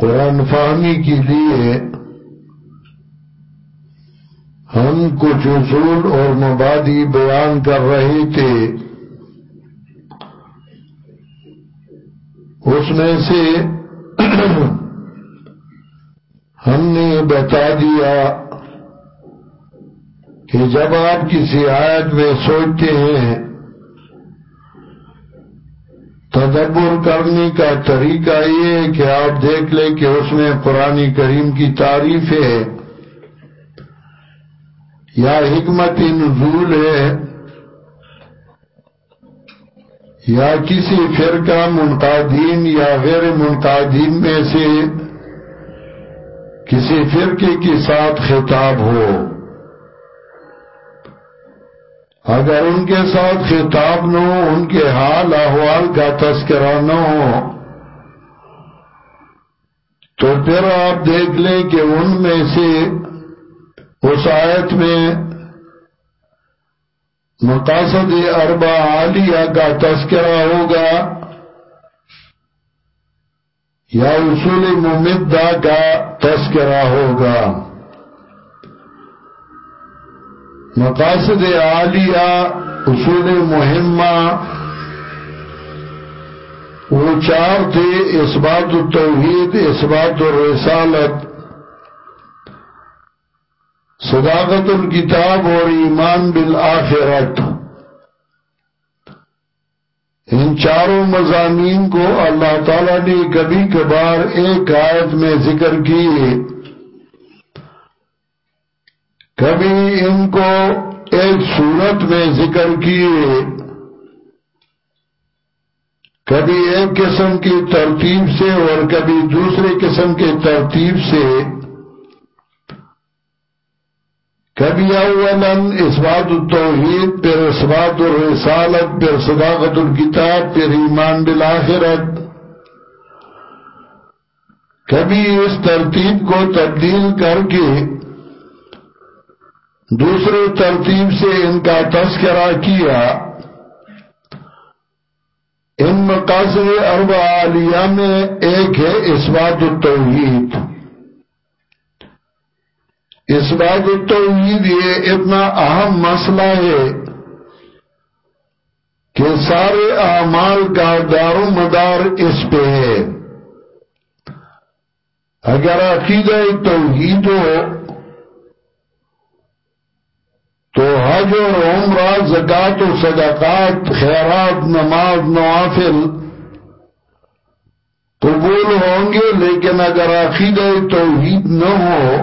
قرآن فہمی کے لیے ہم کچھ اصول اور مبادی بیان کر رہے تھے۔ اس میں سے ہم نے بتا دیا کہ جب آپ کسی آیت میں سوچتے ہیں تدبر کرنے کا طریقہ یہ ہے کہ آپ دیکھ لیں کہ اس میں قرآن کریم کی تعریف ہے۔ یا حکمت نزول ہے۔ یا کسی فرقہ منقادین یا غیر منقادین میں سے کسی فرقے کے ساتھ خطاب ہو۔ اگر ان کے ساتھ خطاب نہ ہو، ان کے حال احوال کا تذکرہ نہ ہو، تو پھر آپ دیکھ لیں کہ ان میں سے اس آیت میں مقاصد اربع عالیہ کا تذکرہ ہوگا یا اصول ممدہ کا تذکرہ ہوگا۔ مقاصد عالیہ، اصول مہمہ، وہ چار تھے اس بات التوحید اس بات الرسالت، صداقت الکتاب اور ایمان بالآخرت۔ ان چاروں مضامین کو اللہ تعالیٰ نے کبھی کبھار ایک آیت میں ذکر کیے۔ کبھی ان کو ایک صورت میں ذکر کیے، کبھی ایک قسم کی ترتیب سے اور کبھی دوسرے قسم کی ترتیب سے، کبھی اولا اسبات التوحید پھر اسبات الرسالت پھر صداقت الکتاب پھر ایمان بالآخرت، کبھی اس ترتیب کو تبدیل کر کے دوسرے ترتیب سے ان کا تذکرہ کیا۔ ان مقاصد اربع عالیہ میں ایک ہے اسبات التوحید۔ اسبات التوحید یہ اتنا اہم مسئلہ ہے کہ سارے اعمال کا دار و مدار اس پہ ہے۔ اگر عقیدہ توحید ہو تو حج اور عمرہ زکات و صدقات، خیرات، نماز، نوافل قبول ہوں گے، لیکن اگر عقیدہ توحید نہ ہو،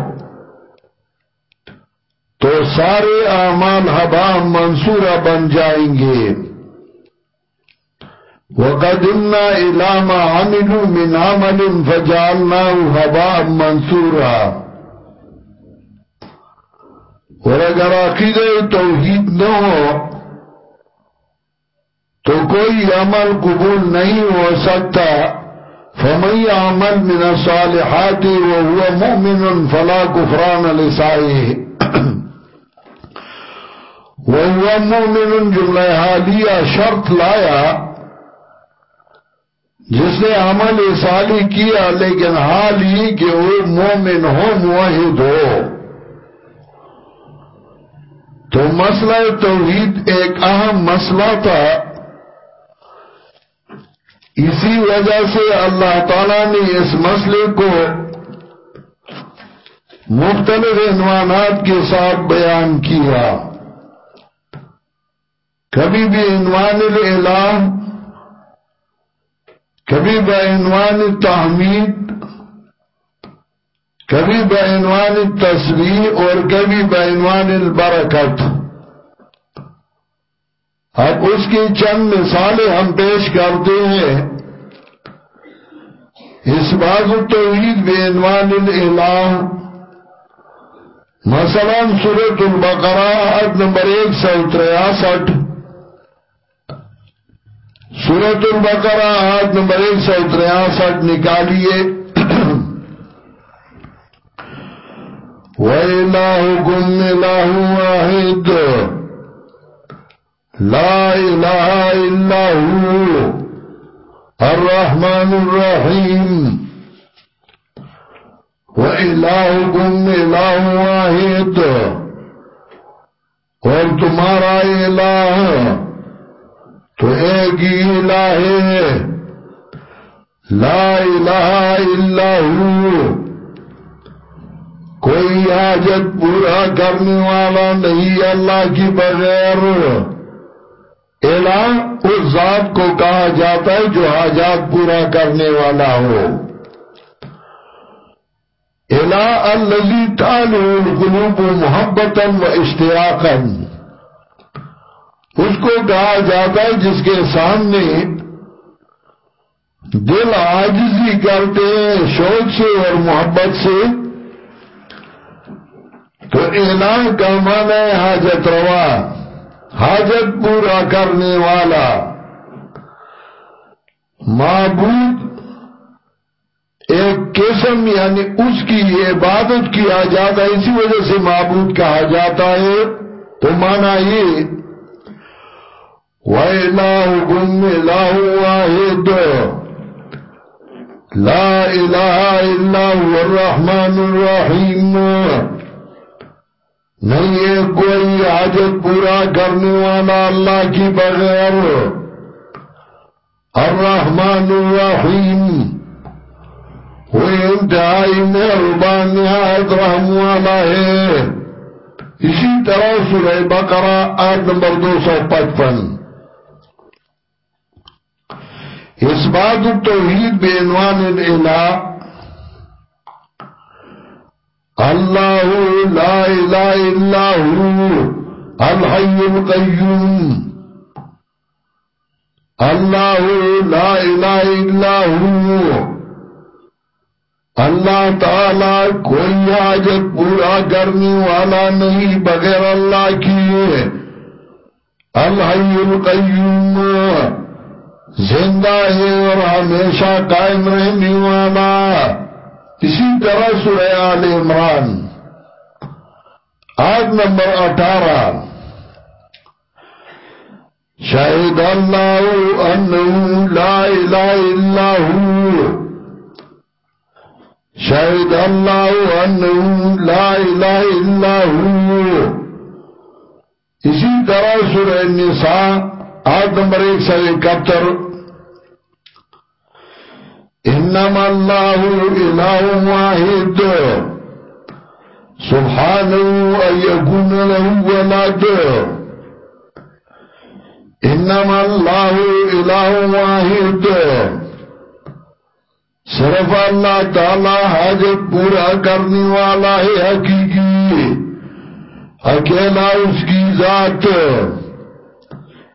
تو سارے اعمال حبا منصورہ بن جائیں گے۔ وَقَدِمْنَا إِلَى مَا عَمِلُوا مِنْ عَمَلٍ فَجَعَلْنَاهُ حَبَاءً مَنْصُورًا۔ اور اگر عقید توحید نہ ہو تو کوئی عمل قبول نہیں ہو سکتا فمی عمل من الصالحات وهو مؤمن فلا كفران لسائه وهو مؤمن جملہ حالیہ شرط لایا جس نے عمل صالح کیا لیکن حال ہی کہ وہ مومن ہو موحد ہو تو مسئلہ توحید ایک اہم مسئلہ تھا۔ اسی وجہ سے اللہ تعالیٰ نے اس مسئلے کو مختلف عنوانات کے ساتھ بیان کیا۔ کبھی بھی عنوان العلام کبھی بعنوان تحمید کبھی بعنوان تصویر اور کبھی بعنوان البرکت۔ اب اس کی چند مثالیں ہم پیش کرتے ہیں۔ اس بات التوحید بے عنوان الالہ۔ مثلا سورة البقرہ، آیت نمبر ایک سو تریاسٹھ۔ سورة البقرہ، آیت نمبر ایک سو تریاسٹھ نکالیے۔ وَإِلَاهُكُمْ إِلَاهُ وَاحِدٌ لا الہ الا ہو الرحمن الرحیم وَإِلَاهُكُمْ إِلَاهُ وَاحِدٌ اور تمہارا الہ تو ایک ہی الہ ہے۔ لا الہ الا ہو کوئی حاجت پورا کرنے والا نہیں، اللہ کی بغیر۔ الہ اس ذات کو کہا جاتا ہے جو حاجات پورا کرنے والا ہو۔ الہ اللذی تعلو القلوب محبتا و اشتیاقا اس کو کہا جاتا ہے جس کے سامنے دل آجزی کرتے ہیں، شوق سے اور محبت سے۔ تو الہ کا معنی حاجت روا، حاجت پورا کرنے والا۔ معبود ایک قسم یعنی اس کی عبادت کیا جاتا ہے، اسی وجہ سے معبود کہا جاتا ہے۔ تو مانا یہ وَإِلَاهُكُمْ إِلَاهُ وَاحِدٌ۔ لَا إِلَهَ إِلَّا هُوَ الرَّحْمَنُ الرَّحِيمُ۔ نہیں ہے کوئی حاجت پورا کرنے والا اللہ کی بغیر۔ الرحمن الرحیم۔ وہ انتہائی مہربان نہایت رحم والا ہے۔ اسی طرح سورہ بقرہ آیت نمبر دو سو پچپن۔ اس بات توحید بے عنوان الہ اللہ لا الہ الا ہو، الحی القیوم۔ اللہ لا الہ الا ہو۔ اللہ تعالی کوئی حاجت پورا کرنے والا نہیں، بغیر اللہ کی الحی القیوم۔ زندہ ہے اور ہمیشہ قائم رہنے والا۔ اسی طرح سورہ آل عمران، آیت نمبر اٹھارہ۔ شاہد اللہ انہو لا الہ الا ہو۔ شاہد اللہ انہو لا الہ الا ہو۔ اسی طرح سورہ نساء آیت نمبر ایک سو اکتر انما اللہ الہ واحد. سبحانه ان يكون له ولد. انما اللہ الہ واحد. صرف اللہ تعالی حاجت پورا کرنے والا ہے حقیقی. اکیلا اس کی ذات.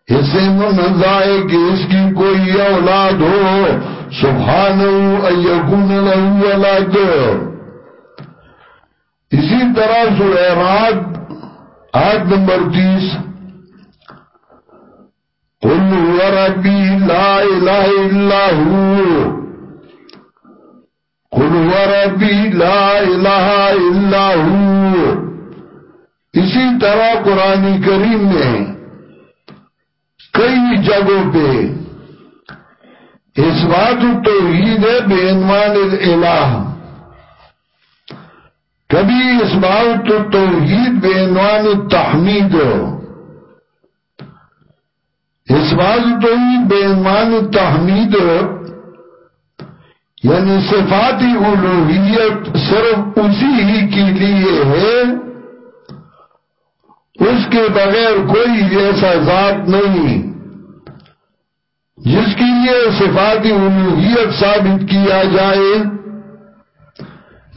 اسے منزہ ہے کہ اس کی کوئی اولاد ہو. سبحانه ان يكون له ولد. اسی طرح سورہ رات آیت نمبر تیس. قل هو ربی لا الہ الا ہو قل هو ربی لا الہ الا ہو اسی طرح قرآن کریم میں کئی جگہوں پہ اس بات توحید ہے، بے عنوان الالہ کبھی اس بات توحید بے عنوان التحمید۔ اس بات توحید بے عنوان التحمید۔ یعنی صفاتی الوحیت صرف اسی ہی کے لیے ہے۔ اس کے بغیر کوئی ایسا ذات نہیں۔ جس کی لیے صفاتی الوحیت ثابت کیا جائے۔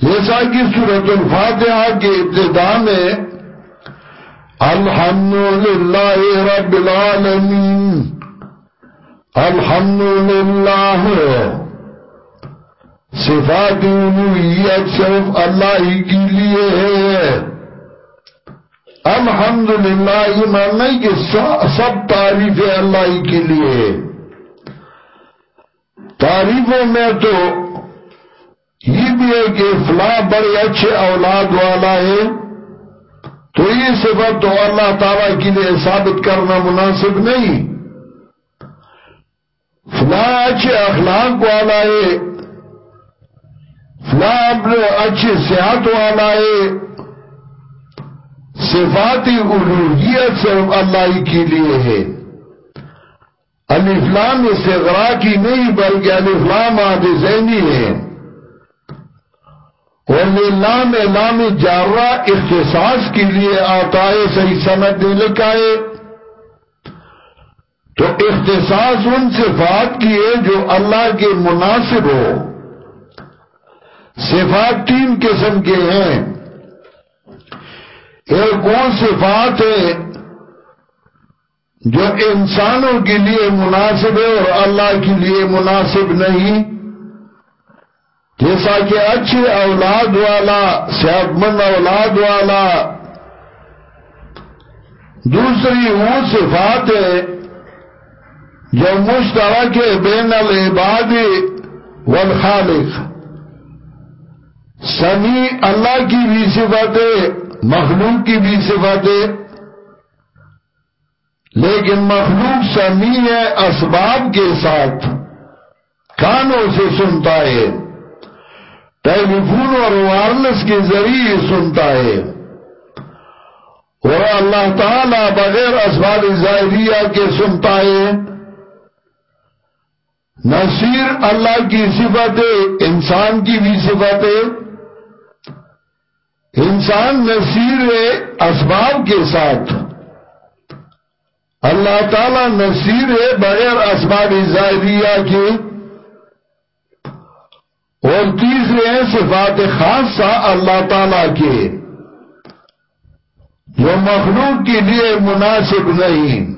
جیسا کہ سورة الفاتحہ کے ابتدا میں الحمدللہ رب العالمین، الحمدللہ صفات الوحیت صرف اللہ ہی کی لیے ہے۔ الحمدللہ، یہ ماننا ہے کہ سب تعریفیں اللہ ہی کے لیے۔ تعریفوں میں تو یہ بھی ہے کہ فلاں بڑے اچھے اولاد والا ہے، تو یہ صفت تو اللہ تعالیٰ کے لیے ثابت کرنا مناسب نہیں۔ فلاں اچھے اخلاق والا ہے، فلاں اپنے اچھے صحت والا ہے۔ صفاتی الوحیت صرف اللہ کے لیے ہے۔ الفلام استغرا کی نہیں، بلکہ الفلام آدھ ذہنی ہے اور لام لام جارہ اختصاص کے لیے آتا ہے صحیح سند نے لکھا ہے۔ تو اختصاص ان صفات کی ہے جو اللہ کے مناسب ہو۔ صفات تین قسم کے ہیں۔ ایک وہ صفات ہے جو انسانوں کے لیے مناسب ہے اور اللہ کے لیے مناسب نہیں۔ جیسا کہ اچھے اولاد والا صحت مند اولاد والا، دوسری وہ صفات ہے جو مشترک بین العباد والخالق۔ سمی اللہ کی بھی صفت ہے، مخلوق کی بھی صفت ہے۔ لیکن مخلوق سمی ہے، اسباب کے ساتھ کانوں سے سنتا ہے ٹیلی فون اور وائرلیس کے ذریعے سنتا ہے۔ اور اللہ تعالی بغیر اسباب ظاہریہ کے سنتا ہے۔ نصیر اللہ کی صفت ہے، انسان کی بھی صفت ہے۔ انسان نصیر ہے، اسباب کے ساتھ۔ اللہ تعالیٰ نصیر ہے بغیر اسباب ظاہریہ کے۔ اور تیسرے ہیں صفات خاصہ اللہ تعالیٰ کے۔ جو مخلوق کے لیے مناسب نہیں۔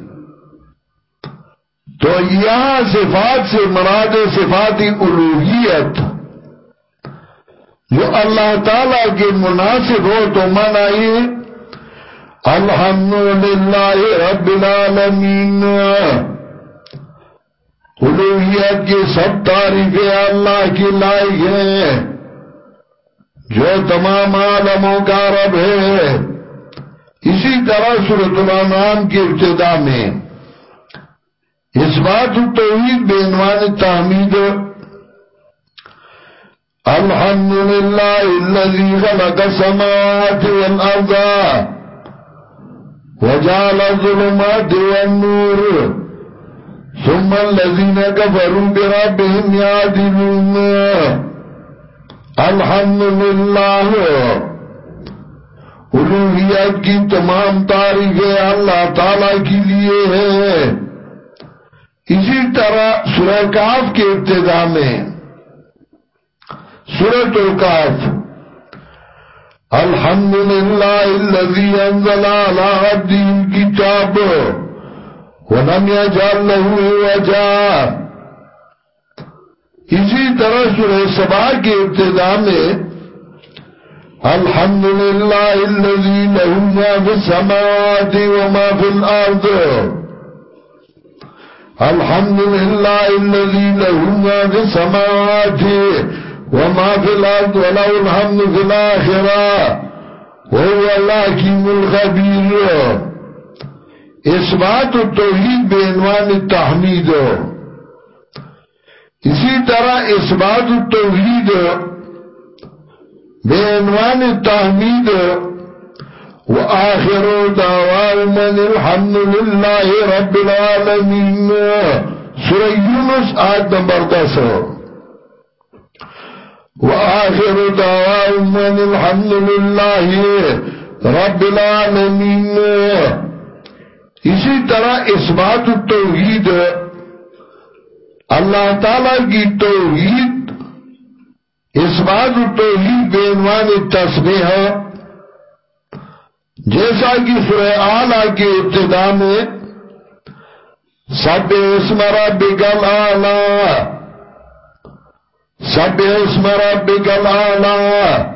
تو یہاں صفات سے مراد صفاتی الوحیت جو اللہ تعالیٰ کے مناسب ہو تو منائیے الحمدللہ رب العالمین۔ الوحیت کی سب تعریفیں اللہ کی لائق ہیں۔ جو تمام عالموں کا رب ہے۔ اسی طرح سورة الانعام کی ابتدا میں۔ اس بات التوحید بینوان تحمید۔ الحمدللہ اللذی خلق السماوات والارض۔ وجعل الظلمات والنور ثم الذين كفروا بربهم يعدلون. الحمد لله. الوحیت کی تمام تاریخیں اللہ تعالی کی لیے ہیں. اسی طرح سورہ کاف کے ابتدا میں سورة الكاف الحمد لله الذي انزل على عبده الكتاب ولم يجعل له وجا اسی طرح سورہ سبا کے ابتدا میں الحمد للہ الذي له ما في السماوات وما في الارض۔ الحمد للہ الذي له ما في السماوات وما في الأرض ولو الحمد في الآخرة وهو الحكيم الخبير اثبات التوحید بے بعنوان التحمید اسی طرح اثبات التوحید بے بعنوان التحمید وآخر دعوان الحمد لله رب العالمين۔ سورہ یونس آیت نمبر دس وآخر دعواهم الحمد لله رب العالمين. اسی طرح اثبات التوحید اللہ تعالیٰ کی توحید اثبات التوحید بینوان تصبیح جیسا کہ سورہ آلہ کے ابتدا میں سب اسم ربک العالی سب اسم ربک العالی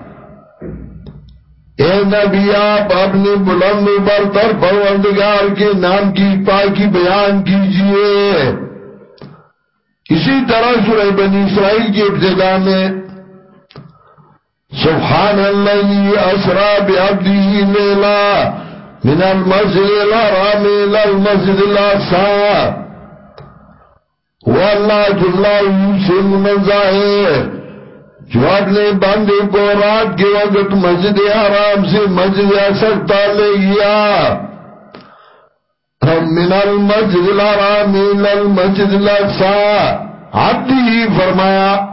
اے نبی آپ اپنی بلند برتر پروردگار کے نام کی پاکی بیان کیجیے۔ اسی طرح سورہ بنی اسرائیل کی ابتدا میں سبحان اللہ اسرا بعبده لیلا من المسجد الحرام الى المسجد الاقصى واللہ جملہ سے منزہ ہے۔ جو اپنے بندے کو رات کے وقت مسجد حرام سے مسجد اصل لے گیا۔ من المسجد الحرام الى المسجد الاقصى عبدی فرمایا،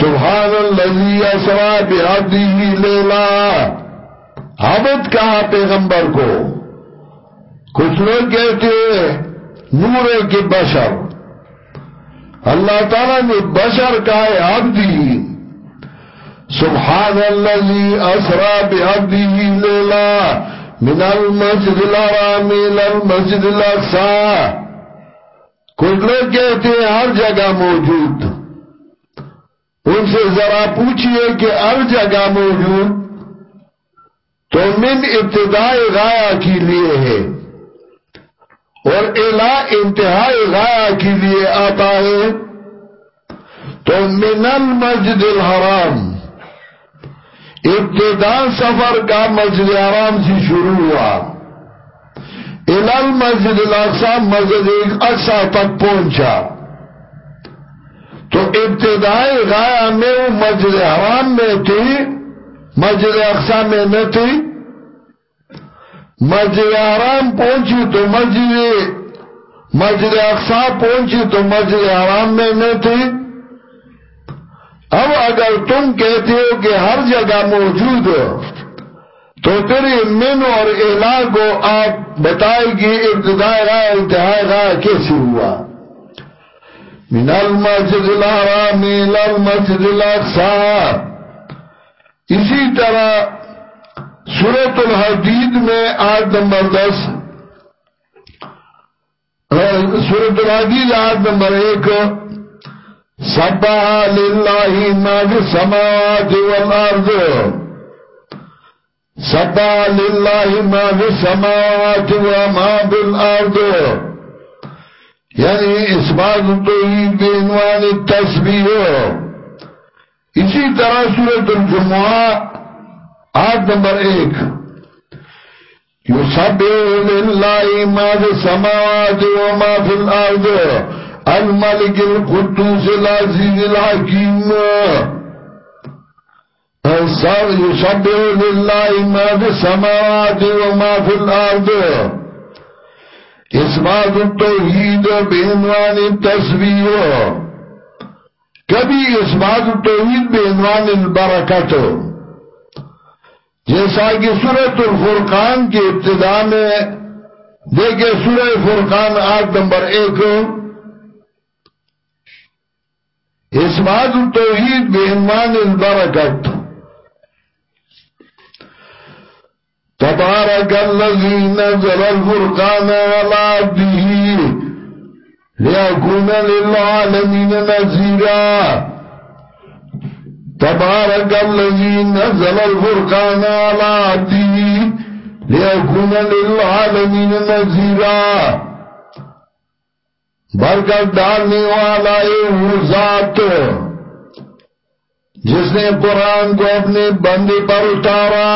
سبحان اللذی اسرا بعبدی لیلا۔ عبد کہا پیغمبر کو۔ کچھ لوگ کہتے ہیں نور کے بشر۔ اللہ تعالیٰ نے بشر کہا ہے عبدی سبحان اللذی اسرا بعبدی لیلا من المسجد الحرام الى المسجد الاقصى کچھ لوگ کہتے ہیں ہر جگہ موجود۔ ان سے ذرا پوچھئے کہ ہر جگہ موجود تو من ابتدائی غایا کے لیے ہے۔ اور الہ انتہائی غایا کے لیے آتا ہے۔ تو من المسجد الحرام۔ ابتدا سفر کا مسجد حرام سے شروع ہوا۔ المسجد الاقصى مسجد اقصا تک پہنچا۔ تو ابتدائی غایا میں وہ مسجد حرام میں تھی، مسجد اقصا میں نہ تھی۔ مسجد حرام پہنچی تو مسجد مسجد اقصا پہنچی تو مسجد حرام میں نہ تھی۔ اب اگر تم کہتے ہو کہ ہر جگہ موجود ہو، تو پھر من اور الہ کو آپ بتائے گی ابتدائی راہ انتہائی راہ کیسے ہوا؟ من المسجد الحرام الى المسجد الاقصى اسی طرح سورة الحدید میں آیت نمبر دس، سورة الحدید آیت نمبر ایک سبح للہ ما فی السماوات والارض، سبا للہ ما فی السماوات و فی الارض۔ یعنی اس بات توحید بینوان التسبیح اسی طرح سورة الجمعہ آیت نمبر ایک۔ یسبح للہ ما فی السماوات و ما فی الارض، الملک القدوس العزیز الحکیم۔ يسبح لله ما في السماوات وما في الأرض اثبات التوحید بعنوان التسبیح کبھی اثبات التوحید بعنوان البرکت۔ جیسا کہ سورة الفرقان کی ابتدا میں دیکھیں سورة فرقان آیت نمبر ایک۔ اثبات التوحید بعنوان البرکت تبارك الذي نزل الفرقان على عبده ليكون للعالمين نذيرا تبارك الذي نزل الفرقان على عبده ليكون للعالمين نذيرا برکت ڈالنے والا وہ ذات جس نے قرآن کو اپنے بندے پر اتارا.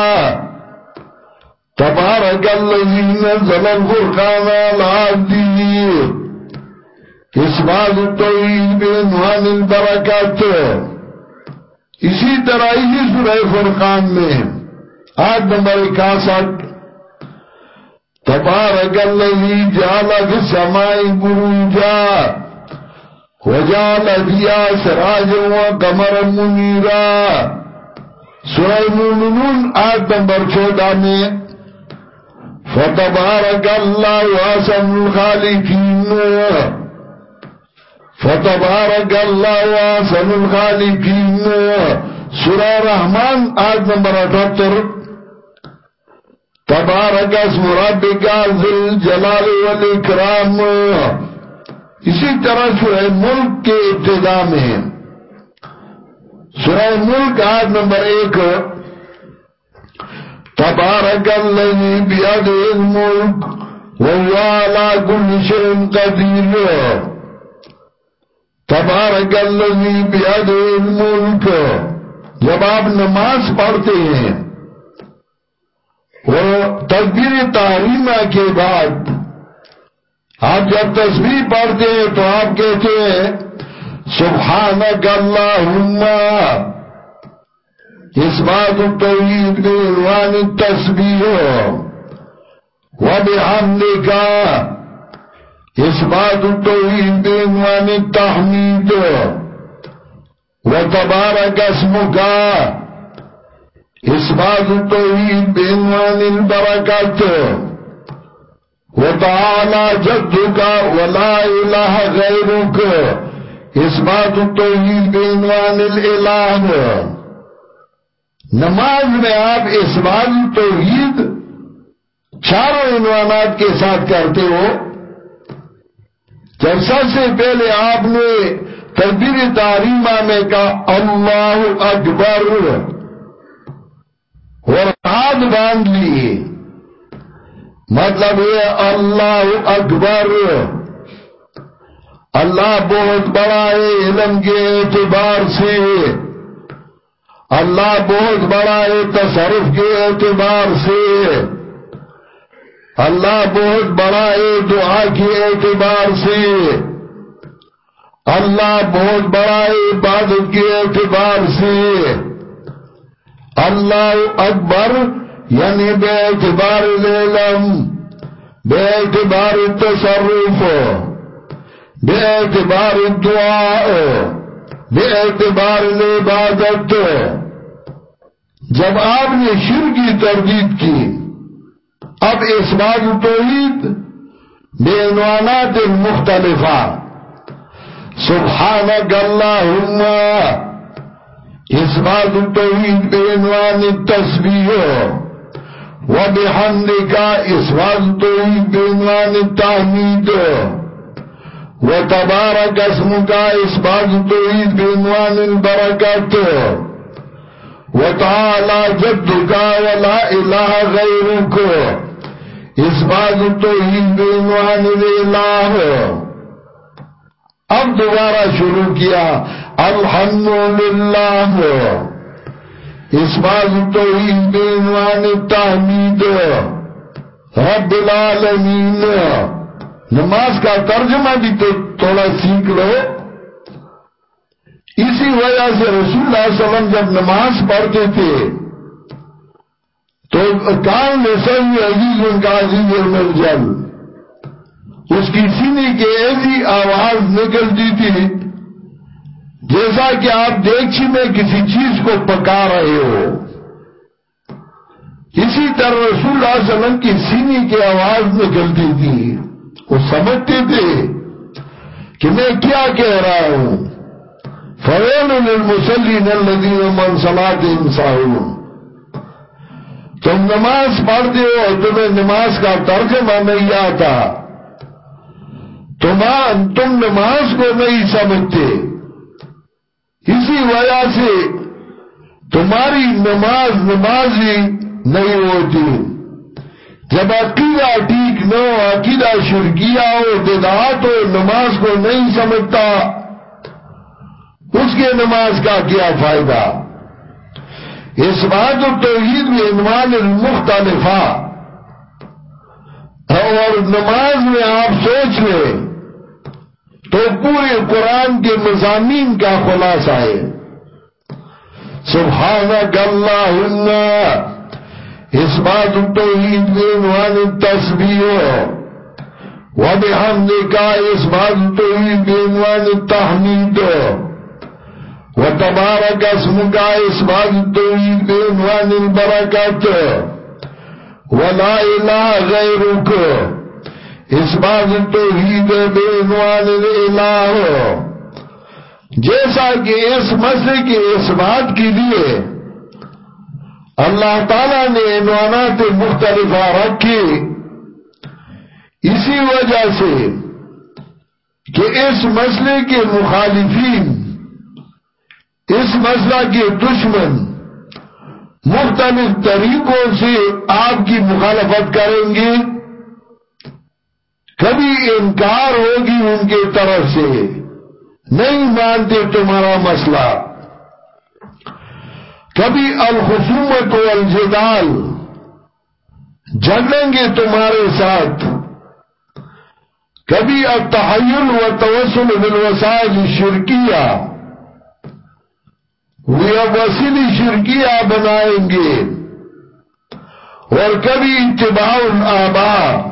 تبارک اللذی نزل الفرقان العادی اس بعد توحید بینوان البرکت. اسی طرح اسی سورہ فرقان میں آج نمبر اکاسٹھ، تبارک اللذی جعل فی السمائی بروجا، وجعل فیا سراج و قمر منیرا۔ سورہ مومنون آج نمبر چودہ میں فتبارك الله واسم الخالقين فتبارك الله واسم الخالقين سورة رحمان، آیت نمبر اٹھتر تبارک اسم ربک ذل جلال والاکرام. اسی طرح سورہ ملک کے ابتدا میں. سورہ ملک، آیت نمبر ایک. تبارک اللذی بیاد الملک وهو على كل شيء قدير تبارک اللذی بیاد الملک۔ جب آپ نماز پڑھتے ہیں، وہ تقبیر تحریمہ کے بعد آپ جب تصویر پڑھتے ہیں تو آپ کہتے ہیں، سبحانک اللہم۔ اس بات التوحید بعنوان التسبیح وبحمدک۔ اس بات التوحید بعنوان التحمید وتبارک اسمک اس بات التوحید بعنوان البرکت وتعالى جدك ولا اله غيرك اثبات التوحید بعنوان الالہ نماز میں آپ اثبات التوحید چاروں عنوانات کے ساتھ کرتے ہو۔ جب سے پہلے آپ نے تقبیر تعریمہ میں کہا، اللہ اکبر اور ہاتھ باندھ لیے۔ مطلب یہ اللہ اکبر۔ اللہ بہت بڑا ہے علم کے اعتبار سے۔ اللہ بہت بڑا ہے تصرف کے اعتبار سے۔ اللہ بہت بڑا ہے دعا کے اعتبار سے۔ اللہ بہت بڑا ہے عبادت کے اعتبار سے۔ اللہ اکبر یعنی بے اعتبار العلم، بے اعتبار التصرف، بے اعتبار الدعاء، بے اعتبار العبادت۔ جب آپ نے شر کی تردید کی اب اثبات توحید بعنوانات مختلفہ سبحانك اللهم. اثبات التوحید بعنوان التسبیح بحمدکا اثبات التوحید بعنوان التحمید وتبارك اسمك اثبات التوحید بعنوان البرکت وتعالى جدك ولا اله غيرك. إثبات توحيد بعنوان الإله اب دوبارہ شروع کیا، الحمدللہ۔ اس بات توحید بعنوان التحمید رب العالمین۔ نماز کا ترجمہ بھی تو تھوڑا سیکھ لو۔ اسی وجہ سے رسول اللہ علیہ وسلم جب نماز پڑھتے تھے تو کان نسل عزیز ان کا عزیز المرجل اس کی سینے کی ایسی آواز نکلتی تھی جیسا کہ آپ دیکھی میں کسی چیز کو پکا رہے ہو۔ اسی طرح رسول اللہ علیہ وسلم کی سینے کی آواز نکلتی تھی۔ وہ سمجھتے تھے کہ میں کیا کہہ رہا ہوں۔ فویل للمسلین الذین من صلاة انساہون تم نماز پڑھتے ہو اور تمہیں نماز کا ترجمہ نہیں آتا۔ تم نماز کو نہیں سمجھتے۔ اسی وجہ سے تمہاری نماز نمازی نہیں ہوتی۔ جب عقیدہ ٹھیک نہ ہو، عقیدہ شرکیہ ہو، بدعات ہو، نماز کو نہیں سمجھتا، اس کے نماز کا کیا فائدہ؟ اس بات توحید میں عنوان المختلفہ اور نماز میں آپ سوچ لیں تو پورے قرآن کے مضامین کا خلاصہ ہے۔ سبحانک اللہم اثبات التوحید بعنوان التسبیح وبحمدك اثبات التوحید بعنوان التحمید وتبارك اسمك اثبات التوحید بعنوان البرکت ولا اله غيرك اثبات التوحید بعنوان الالہ جیسا کہ اس مسئلے کے اثبات کے لیے اللہ تعالیٰ نے عنوانات مختلف رکھی اسی وجہ سے کہ اس مسئلے کے مخالفین اس مسئلہ کے دشمن مختلف طریقوں سے آپ کی مخالفت کریں گے۔ کبھی انکار ہوگی ان کی طرف سے۔ نہیں مانتے تمہارا مسئلہ۔ کبھی الخصومت و الجدال جڑیں گے تمہارے ساتھ۔ کبھی التحیل و توسل بالوسائل شرکیہ وہ وسیلی شرکیہ بنائیں گے۔ اور کبھی اتباع الآبا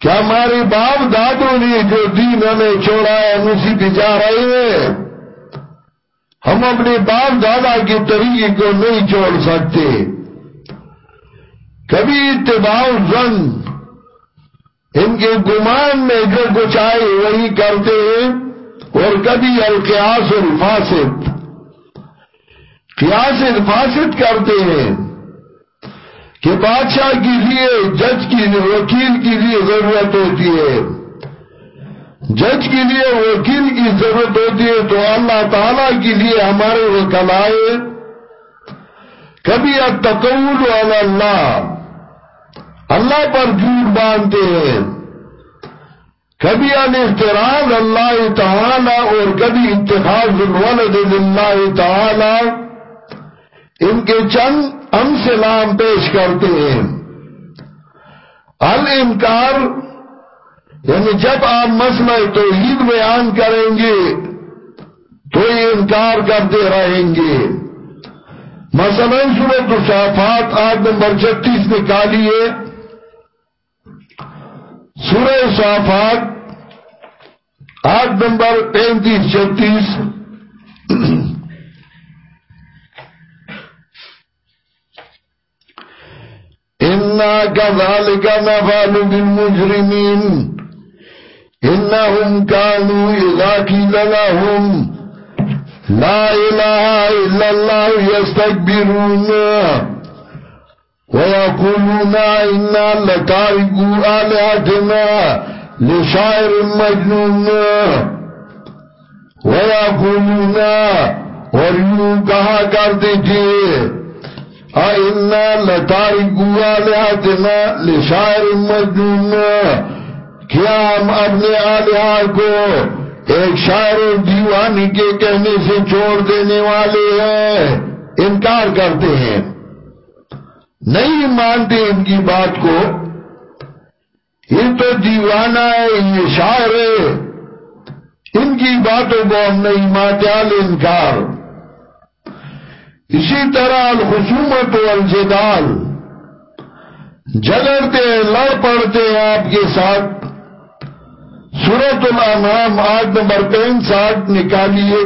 کیا ہمارے باپ دادوں نے جو دین ہمیں چھوڑا ہے، ہم اسی پہ جا رہے ہیں؟ ہم اپنے باپ دادا کے طریقے کو نہیں چھوڑ سکتے۔ کبھی اتباع زن ان کے گمان میں جو کچھ آئے، وہی کرتے ہیں۔ اور کبھی القیاس الفاسد۔ قیاس الفاسد کرتے ہیں کہ بادشاہ کے لیے، جج کی وکیل کے لیے ضرورت ہوتی ہے۔ جج کے لیے، وکیل کی ضرورت ہوتی ہے تو اللہ تعالیٰ کے لیے ہمارے وکل آئے۔ کبھی التقول علی اللہ۔ اللہ پر جھوٹ باندھتے ہیں۔ کبھی الافتراض اللہ تعالی اور کبھی اتخاذ الولد للہ تعالی۔ ان کے چند ہم سلام پیش کرتے ہیں۔ الانکار یعنی جب آپ مسئلہ توحید بیان کریں گے، تو یہ انکار کرتے رہیں گے۔ مثلا صورت صافات آٹھ نمبر چھتیس نکالیے سورہ صافات آٹھ نمبر پینتیس، چھتیس۔ إنا كذلك نفعل بالمجرمين إنهم كانوا إذا كيل لهم لا إله إلا الله يستكبرون ويقولون إنا لتاركوا آلهتنا لشاعر مجنون ويقولون اور یوں تھے لتارکو آلیاتنا لشاعر مجنون کیا ہم اپنے آلیہ کو ایک شاعر دیوانی کے کہنے سے چھوڑ دینے والے ہیں، انکار کرتے ہیں۔ نہیں مانتے ان کی بات کو۔ یہ تو دیوانہ ہے، یہ شاعر ہے۔ ان کی باتوں کو ہم نہیں مانتے انکار۔ اسی طرح الخصومت والجدال۔ جگڑتے ہیں لڑ پڑتے ہیں آپ کے ساتھ۔ سورت الانام آٹھ نمبر پین ساٹھ نکالیے۔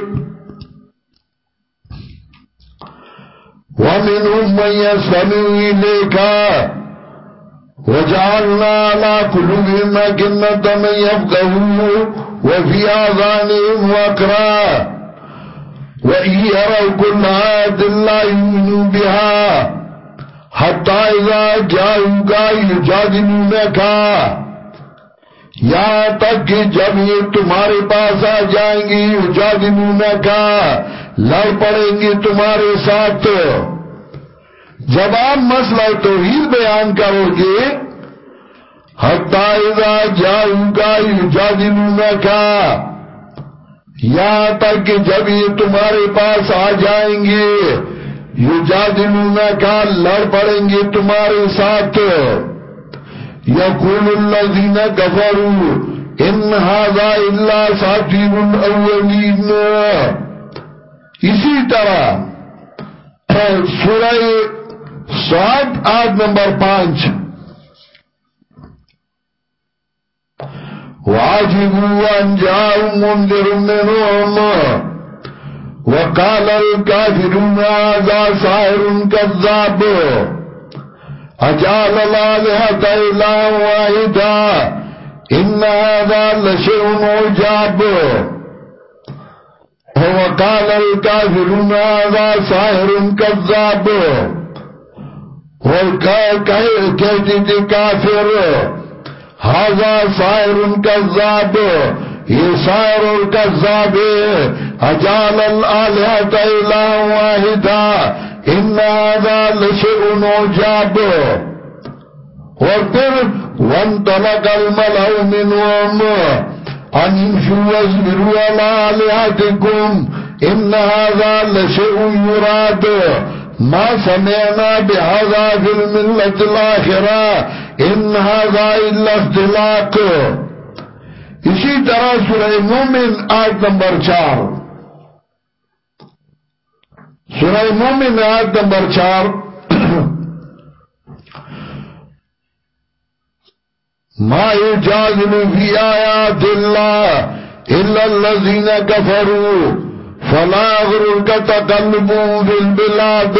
وَمِنْهُمْ مَنْ يَسْتَمِعُ إِلَيْكَ۔ وَجَعَلْنَا عَلَى قُلُوبِهِمْ أَكِنَّةً أَن يَفْقَهُوهُ وَفِي آذَانِهِمْ وَقْرًا۔ وَإِن يَرَوْا كُلَّ آيَةٍ لَّا يُؤْمِنُوا بِهَا حَتَّى إِذَا جَاءُوكَ يُجَادِلُونَكَ یہاں تک کہ جب یہ تمہارے پاس آ جائیں گی يُجَادِلُونَكَ، لڑ پڑیں گے تمہارے ساتھ۔ جب آپ مسئلہ توحید بیان کرو گے، حَتَّى إِذَا جَاءُوكَ يُجَادِلُونَكَ یہاں تک کہ جب یہ تمہارے پاس آ جائیں گے یو جادلونا کا لڑ پڑیں گے تمہارے ساتھ۔ یقول الذین کفروا، ان هذا الا ساتیر الاولین۔ اسی طرح سورہ سات آٹھ نمبر پانچ۔ وعجبوا أن جاءوا منذر منهم وقال الكافرون هذا ساحر كذاب. أجعل الآلهة إله واحدا. إن هذا لشيء عجاب. وقال الكافرون هذا ساحر كذاب. وقال كافر. هذا سائر کذاب یہ سائر القذاب اجال الالہت الہ واحدا إن هذا لشئن عجاب. اور پھر وانطلق الملأ منهم أن يمشوا واصبروا على آلهتكم إن هذا لشيء يراد. ما سمعنا بهذا في الملة الآخرة ان هذا الا اختلاق. اسی طرح سورہ مومن آیت نمبر چار. سورہ مومن آیت نمبر چار. ما يجادل في آيات الله إلا الذين كفروا فلا غررك تقلبوا في البلاد.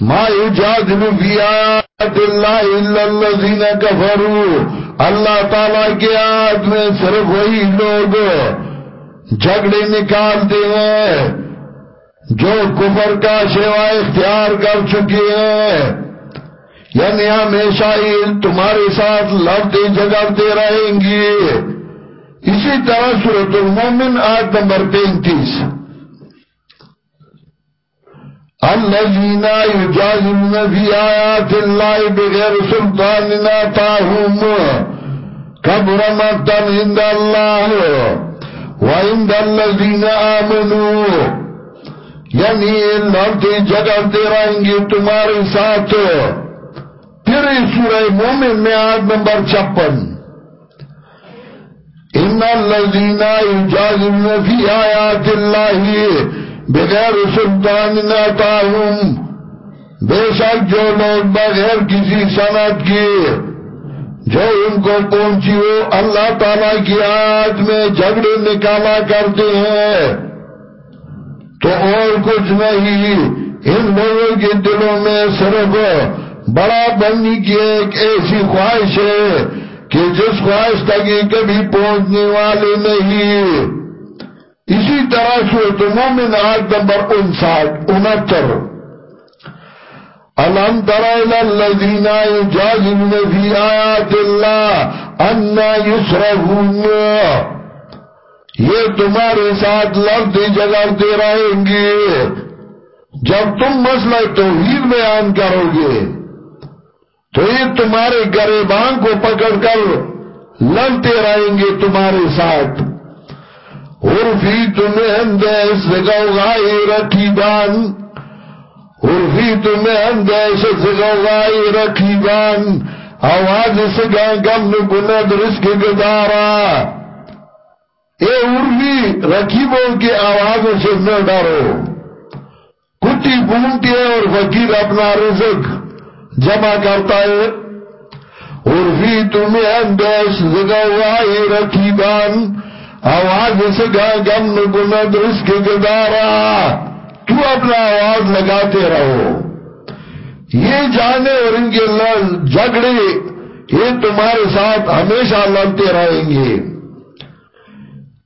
ما يجادل في آيات الله إلا الذين كفروا. اللہ تعالیٰ کے آیت میں صرف وہی لوگ جھگڑے نکالتے ہیں، جو کفر کا شیوا اختیار کر چکے ہیں۔ یعنی ہمیشہ ہی تمہارے ساتھ لڑتے جگڑتے رہیں گے۔ اسی طرح سورت المومن آیت نمبر پینتیس۔ الذين يجادلون في آيات الله بغير سلطان آتاهم كبر مقتا عند الله وعند الذين آمنوا. یعنی لڑتے جگڑتے رہیں گے تمہارے ساتھ. پھر سورہ مومن میں آیت نمبر چپن ان الذین یجادلون فی آیات اللہ بغیر سلطان ناتاہم بے شک جو لوگ بغیر کسی سنت کی جو ان کو پہنچی ہو، اللہ تعالیٰ کی آیات میں جھگڑے نکالا کرتے ہیں۔ تو اور کچھ نہیں، ان لوگوں کے دلوں میں صرف بڑا بننے کی ایک ایسی خواہش ہے کہ جس خواہش تک یہ کبھی پہنچنے والے نہیں۔ اسی طرح سورت مومن آیت نمبر انساٹھ، انہتر۔ الم تر الذین یجادلون فی آیات اللہ انا یسرہون یہ تمہارے ساتھ لڑتے جگڑتے رہیں گے۔ جب تم مسئلہ توحید بیان کرو گے، تو یہ تمہارے گریبان کو پکڑ کر لڑتے رہیں گے تمہارے ساتھ۔ عرفی تمہیں اندیس گوگائی رکھی بان۔ عرفی تمہیں اندیس گوگائی رکھی بان۔ آواز سے گا گم گند رسک گدارا اے عرفی رکیبوں کی آوازوں سے نہ ڈرو۔ کتی بونتی ہے اور فقیر اپنا رزق جمع کرتا ہے۔ عرفی تمہیں اندیش زگوائی رکیبان آواز سے گا گم گند رسک گدارا تو اپنا آواز لگاتے رہو؟ یہ جانے اور ان کے جھگڑے، یہ تمہارے ساتھ ہمیشہ لڑتے رہیں گے۔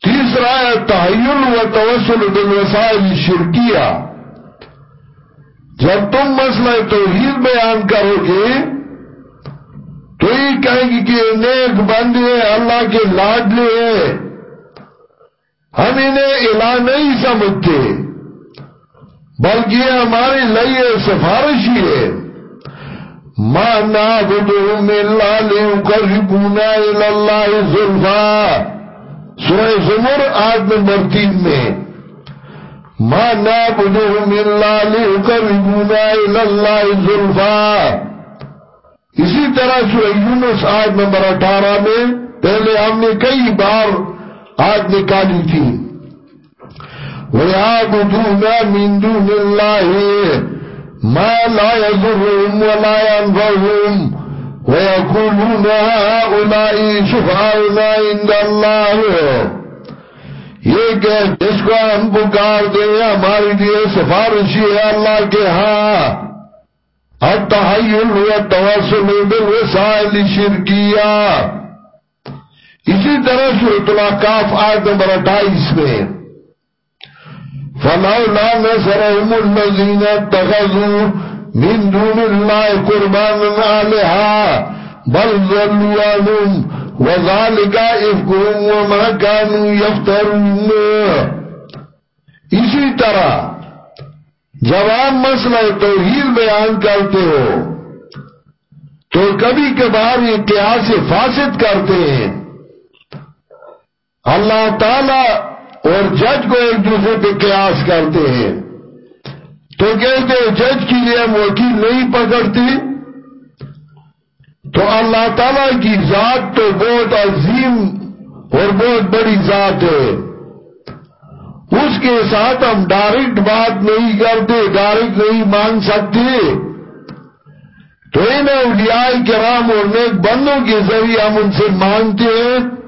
تیسرا ہے تحیل و توسل بالوسائل شرکیہ۔ جب تم مسئلہ توحید بیان کرو گے، تو یہ کہیں گی کہ نیک بندے اللہ کے لاڈلے ہیں۔ ہم انہیں الہ نہیں سمجھتے، بلکہ ہمارے لیے سفارشی ہے۔ ماں نعبدهم الا ليقربونا الى الله زلفا سورہ زمر آیت نمبر تین میں، ما نابدهم الا ليقربونا الى الله زلفا اسی طرح سورہ یونس آیت نمبر اٹھارہ میں، پہلے ہم نے کئی بار آیت نکالی تھی۔ وَيَعْبُدُونَ مِن دُونِ اللَّهِ مَا لَا يَضُرُّهُمْ وَلَا يَنْفَعُهُمْ وَيَقُولُونَ هَؤُلَاءِ شُفَعَاؤُنَا عِندَ اللَّهِ۔ یہ کہ جس کو ہم پکار دیں ہمارے لیے سفارشی ہے اللہ کے ہاں۔ التحیل و توسل بالوسائل شرکیہ اسی طرح سورت الاقاف آیت نمبر اٹھائیس میں، فَلَوْلَا نَسَرَهُمُ الَّذِينَ اتَّخَذُوا مِن دُونِ اللَّهِ قُرْبَانًا آلِهَا، بَلْ ذَلُّوا عَنْهُمْ، وَذَلِكَ إِفْكُهُمْ وَمَا كَانُوا يَفْتَرُونَ۔ اسی طرح جب آپ مسئلہ توحید بیان کرتے ہو، تو کبھی کبھار یہ قیاس فاسد کرتے ہیں۔ اللہ تعالی اور جج کو ایک دوسرے پہ قیاس کرتے ہیں۔ تو کہتے جج کی لیے ہم وکیل نہیں پکڑتی۔ تو اللہ تعالیٰ کی ذات تو بہت عظیم اور بہت بڑی ذات ہے۔ اس کے ساتھ ہم ڈائریکٹ بات نہیں کرتے ڈائریکٹ نہیں مان سکتے۔ تو انہیں اولیاء کرام اور نیک بندوں کے ذریعے ہم ان سے مانگتے ہیں۔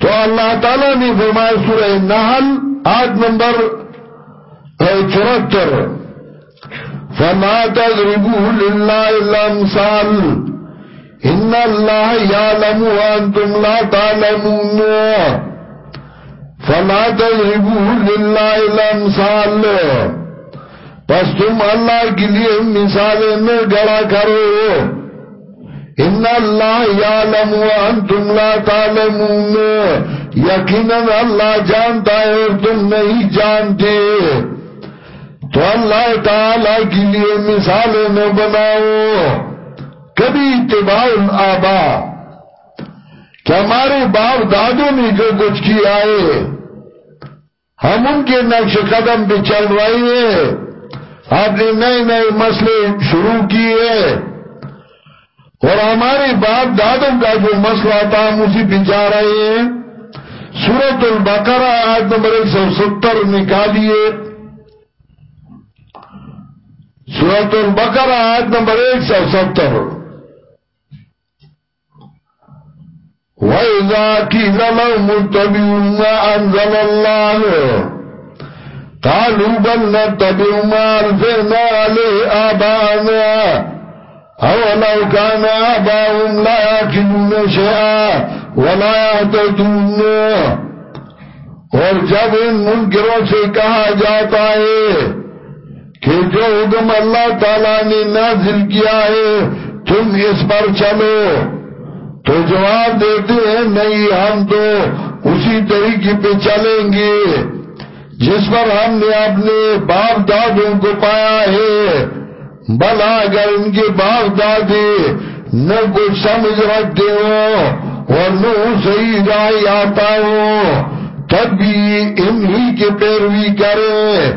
تو اللہ تعالیٰ نے فرمایا سورہ نحل آٹھ نمبر چورہتر۔ فما تضربوه لله الامثال ان الله يعلم وانتم لا تعلمون۔ فما تضربوه لله الامثال پس تم اللہ کے لیے مثالیں نہ گڑا کرو۔ ان اللہ یعلم وانتم لا تعلمون یقینا اللہ جانتا ہے اور تم نہیں جانتے تو اللہ تعالی کے لیے مثالیں نہ بناؤ کبھی اتباع الآبا کہ ہمارے باپ دادوں نے جو کچھ کیا ہے ہم ان کے نقش قدم پہ چل رہے ہیں آپ نے نئے نئے مسئلے شروع کیے اور ہمارے باپ دادوں کا جو مسئلہ تھا، ہم اسی پہ جا رہے ہیں۔ سورت البقرہ آج نمبر ایک سو ستر، نکالیے۔ سورت البقرہ، آیت نمبر ایک سو ستر۔ وَإِذَا كِيلَ لَهُمُ اتَّبِعُوا مَا أَنزَلَ اللَّهُ، قَالُوا بَلْ نَتَّبِعُ مَا أَلْفَيْنَا عَلَيْهِ آبَاءَنَا أَوَلَوْ كَانَ آبَاؤُهُمْ لَا يَعْقِلُونَ شَيْئًا وَلَا اور جب ان منکروں سے کہا جاتا ہے کہ جو حکم اللہ تعالیٰ نے نازل کیا ہے، تم اس پر چلو. تو جواب دیتے ہیں، نہیں، ہم تو اسی طریقے پہ چلیں گے، جس پر ہم نے اپنے باپ دادوں کو پایا ہے۔ بلا اگر ان کے باپ دادے نہ کچھ سمجھ رکھتے ہو اور نہ صحیح رائے آتا ہو، تب بھی انہی کے پیروی کریں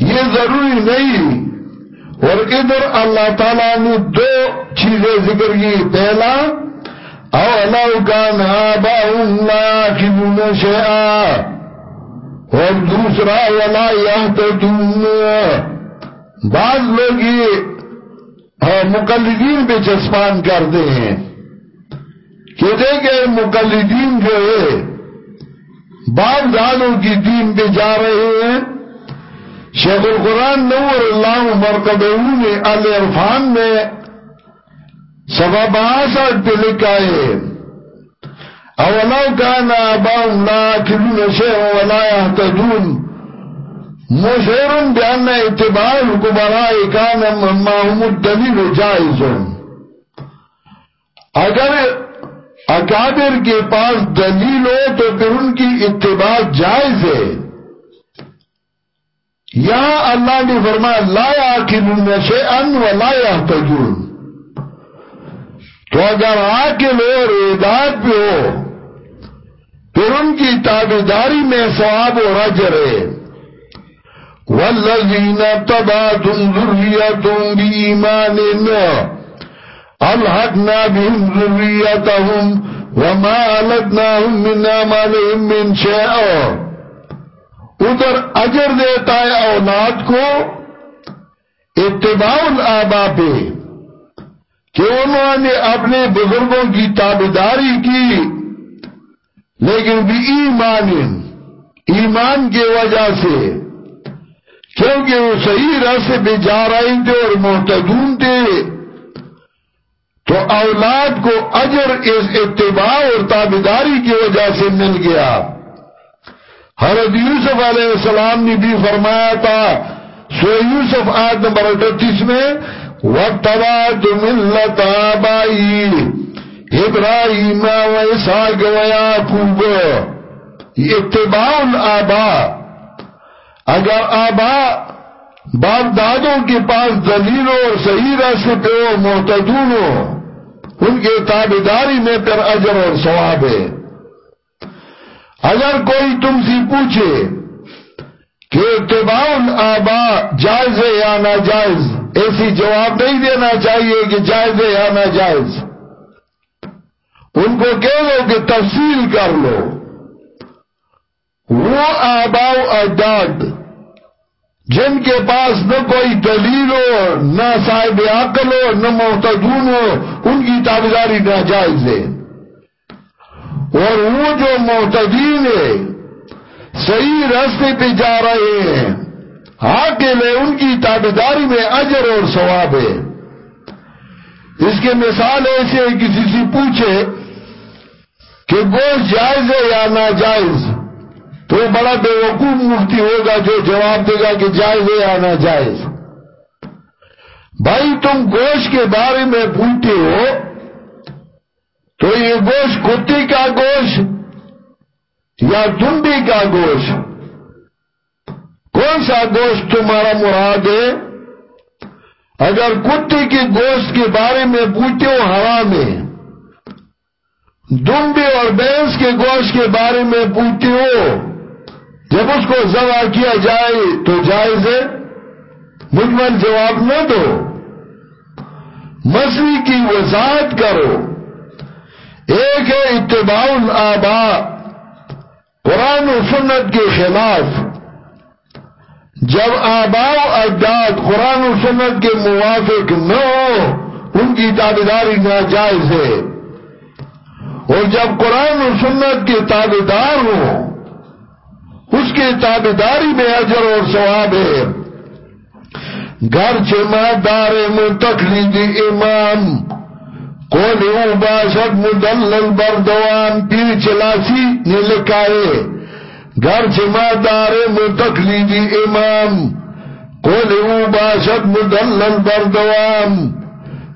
یہ ضروری نہیں۔ اور ادھر اللہ تعالیٰ نے دو چیزیں ذکر کی۔ پہلا اولو کان آباؤن لا یاکلون شیعا اور دوسرا، ولا یہتدون بعض لوگ یہ ہاں، مقلدین پہ چسپان کرتے ہیں کہ دیکھیں مقلدین جو ہے، بعض دانوں کی دین پہ جا رہے ہیں۔ شیخ القرآن نور اللہ مرکبہو نے علی عرفان میں سبا باسٹ پہ لکھا ہے۔ اولو کان آباؤں لا کلون شیخ ولا یحتدون مشہرن بیان اتباع القبراء کان ماہم الدلیل جائزن اگر اکادر کے پاس دلیل ہو تو پھر ان کی اتباع جائز ہے۔ یہاں اللہ نے فرمایا، لا یاکلون شیئن و لا یحتجون تو اگر آکل ہو اور اعداد پہ ہو، پھر ان کی تابداری میں ثواب و رجر ہے۔ وَالَّذِينَ تَبَاتُمْ ذُرِّيَّتُمْ بِإِيمَانٍ أَلْحَقْنَا بِهِمْ ذُرِّيَّتَهُمْ وَمَا أَلَدْنَاهُمْ مِنْ عَمَلِهِمْ مِنْ شَيْءٍ ادھر اجر دیتا ہے اولاد کو اتباع الآبا پہ، کہ انہوں نے اپنے بزرگوں کی تابداری کی، لیکن بھی ایمان ایمان کی وجہ سے کیونکہ وہ صحیح راستے پہ جا رہے تھے اور محتدون تھے، تو اولاد کو اجر اس اتباع اور تابداری کی وجہ سے مل گیا۔ حضرت یوسف علیہ السلام نے بھی فرمایا تھا، سو یوسف آیت نمبر اٹھتیس میں وَتَبَعْتُ مِلَّتَ آبَائِي ابراہیم و اسحاق و یعقوب اتباع الابا اگر آبا باپ دادوں کے پاس دلیل اور صحیح راستے پہ ہو محتدون ہو، ان کے تابداری میں پھر اجر اور ثواب ہے۔ اگر کوئی تم سے پوچھے کہ اتباع الابا جائز ہے یا ناجائز، ایسی جواب نہیں دینا چاہیے کہ جائز ہے یا ناجائز۔ ان کو کہہ لو کہ تفصیل کر لو۔ وہ آبا اجداد، جن کے پاس نہ کوئی دلیل ہو، نہ صاحب عقل ہو، نہ محتدون ہو، ان کی تابداری ناجائز ہے۔ اور وہ جو محتدین ہے صحیح راستے پہ جا رہے ہیں لے ان کی تابداری میں اجر اور ثواب ہے۔ اس کے مثال ایسے کسی سے پوچھے کہ گوشت جائز ہے یا ناجائز؟ تو بڑا بے وقوف مفتی ہوگا جو جواب دے گا کہ جائز ہے یا ناجائز۔ بھائی تم گوشت کے بارے میں پوچھتے ہو، تو یہ گوشت کتی کا گوشت یا دنڈی کا گوشت؟ کون سا گوشت تمہارا مراد ہے؟ اگر کتی کی گوشت کے بارے میں پوچھتے ہو، حرام ہے۔ دنڈی اور بینس کے گوشت کے بارے میں پوچھتے ہو جب اس کو زوا کیا جائے تو جائز ہے؟ مجمل جواب نہ دو۔ مسئلے کی وضاحت کرو۔ ایک ہے اتباع الآبا قرآن و سنت کے خلاف۔ جب آبا و اجداد قرآن و سنت کے موافق نہ ہو، ان کی تابداری ناجائز ہے۔ اور جب قرآن و سنت کے تابدار ہوں اس کے تابداری میں اجر اور ثواب ہے۔ گھر چما دار تقلید امام قول او باشد مدلل بردوان پیر چلاسی نے لکھا ہے۔ گھر چما دار تقلید امام قول او باشد مدلل بردوان،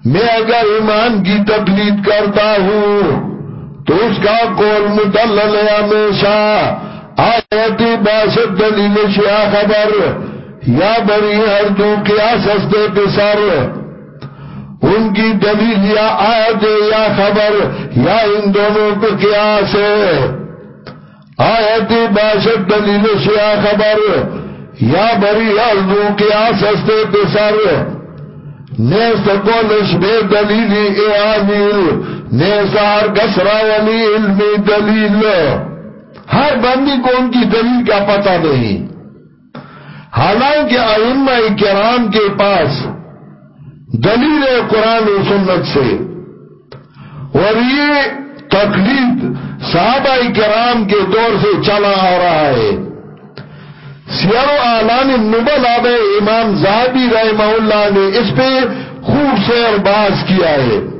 میں اگر ایمان کی تقلید کرتا ہوں تو اس کا قول مدلل ہے ہمیشہ۔ آیتی باشد دلیل شیع خبر، یا بری ہر دو کیا سستے پسر۔ ان کی دلیل یا آیت یا خبر، یا ان دونوں پہ قیاس ہے۔ آیتی باشد دلیل شیع خبر، یا بری ہر دو کیا سستے پسر۔ نیست کولش بے دلیلی اے آمیل نیزار گسرا ولی علمی دلیل۔ ہر بندی کو ان کی دلیل کا پتہ نہیں۔ حالانکہ ائمہ کرام کے پاس دلیل قرآن و سنت سے۔ اور یہ تقلید صحابہ کرام کے دور سے چلا آ رہا ہے۔ سیر آلان نبل آب امام زہبی رحمہ اللہ نے اس پہ خوب سے باز کیا ہے۔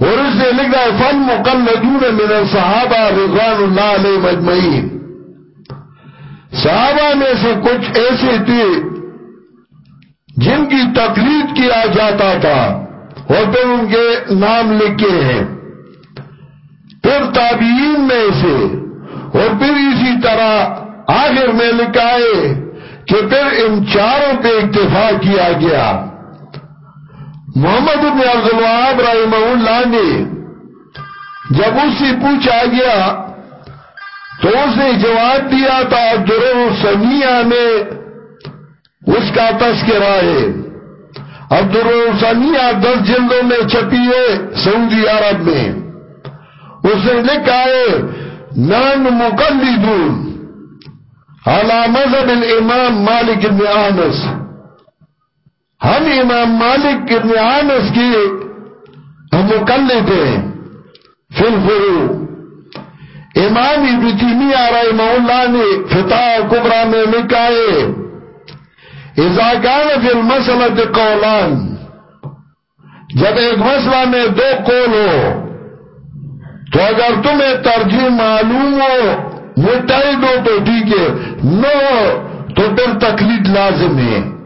اور اس نے لکھا فن مقلدون من الصحابہ رضوان اللہ علیہ مجمعین. صحابہ میں سے کچھ ایسے تھے جن کی تقلید کیا جاتا تھا اور پھر ان کے نام لکھے ہیں۔ پھر تابعین میں سے اور پھر اسی طرح آخر میں لکھا ہے کہ پھر ان چاروں پہ اکتفا کیا گیا۔ محمد بن عبدالوہاب رحمہ اللہ نے جب اس سے پوچھا گیا تو اس نے جواب دیا تھا درو سمیہ میں اس کا تذکرہ ہے۔ اب سمیہ دس جلدوں میں چھپی ہے سعودی عرب میں۔ اس نے لکھا ہے، نان مقلدون على مذہب الامام مالک بن آنس ہم امام مالک ابن آنس کی ہم مقلد ہیں۔ فل فرو۔ امام ابن تیمیہ رحمہ اللہ نے فتح کبرا میں لکھا اذا کان فی المسلط قولان جب ایک مسئلہ میں دو قول ہو، تو اگر تمہیں ترجیح معلوم ہو مٹائی دو تو ٹھیک ہے نو تو پھر تقلید لازم ہے۔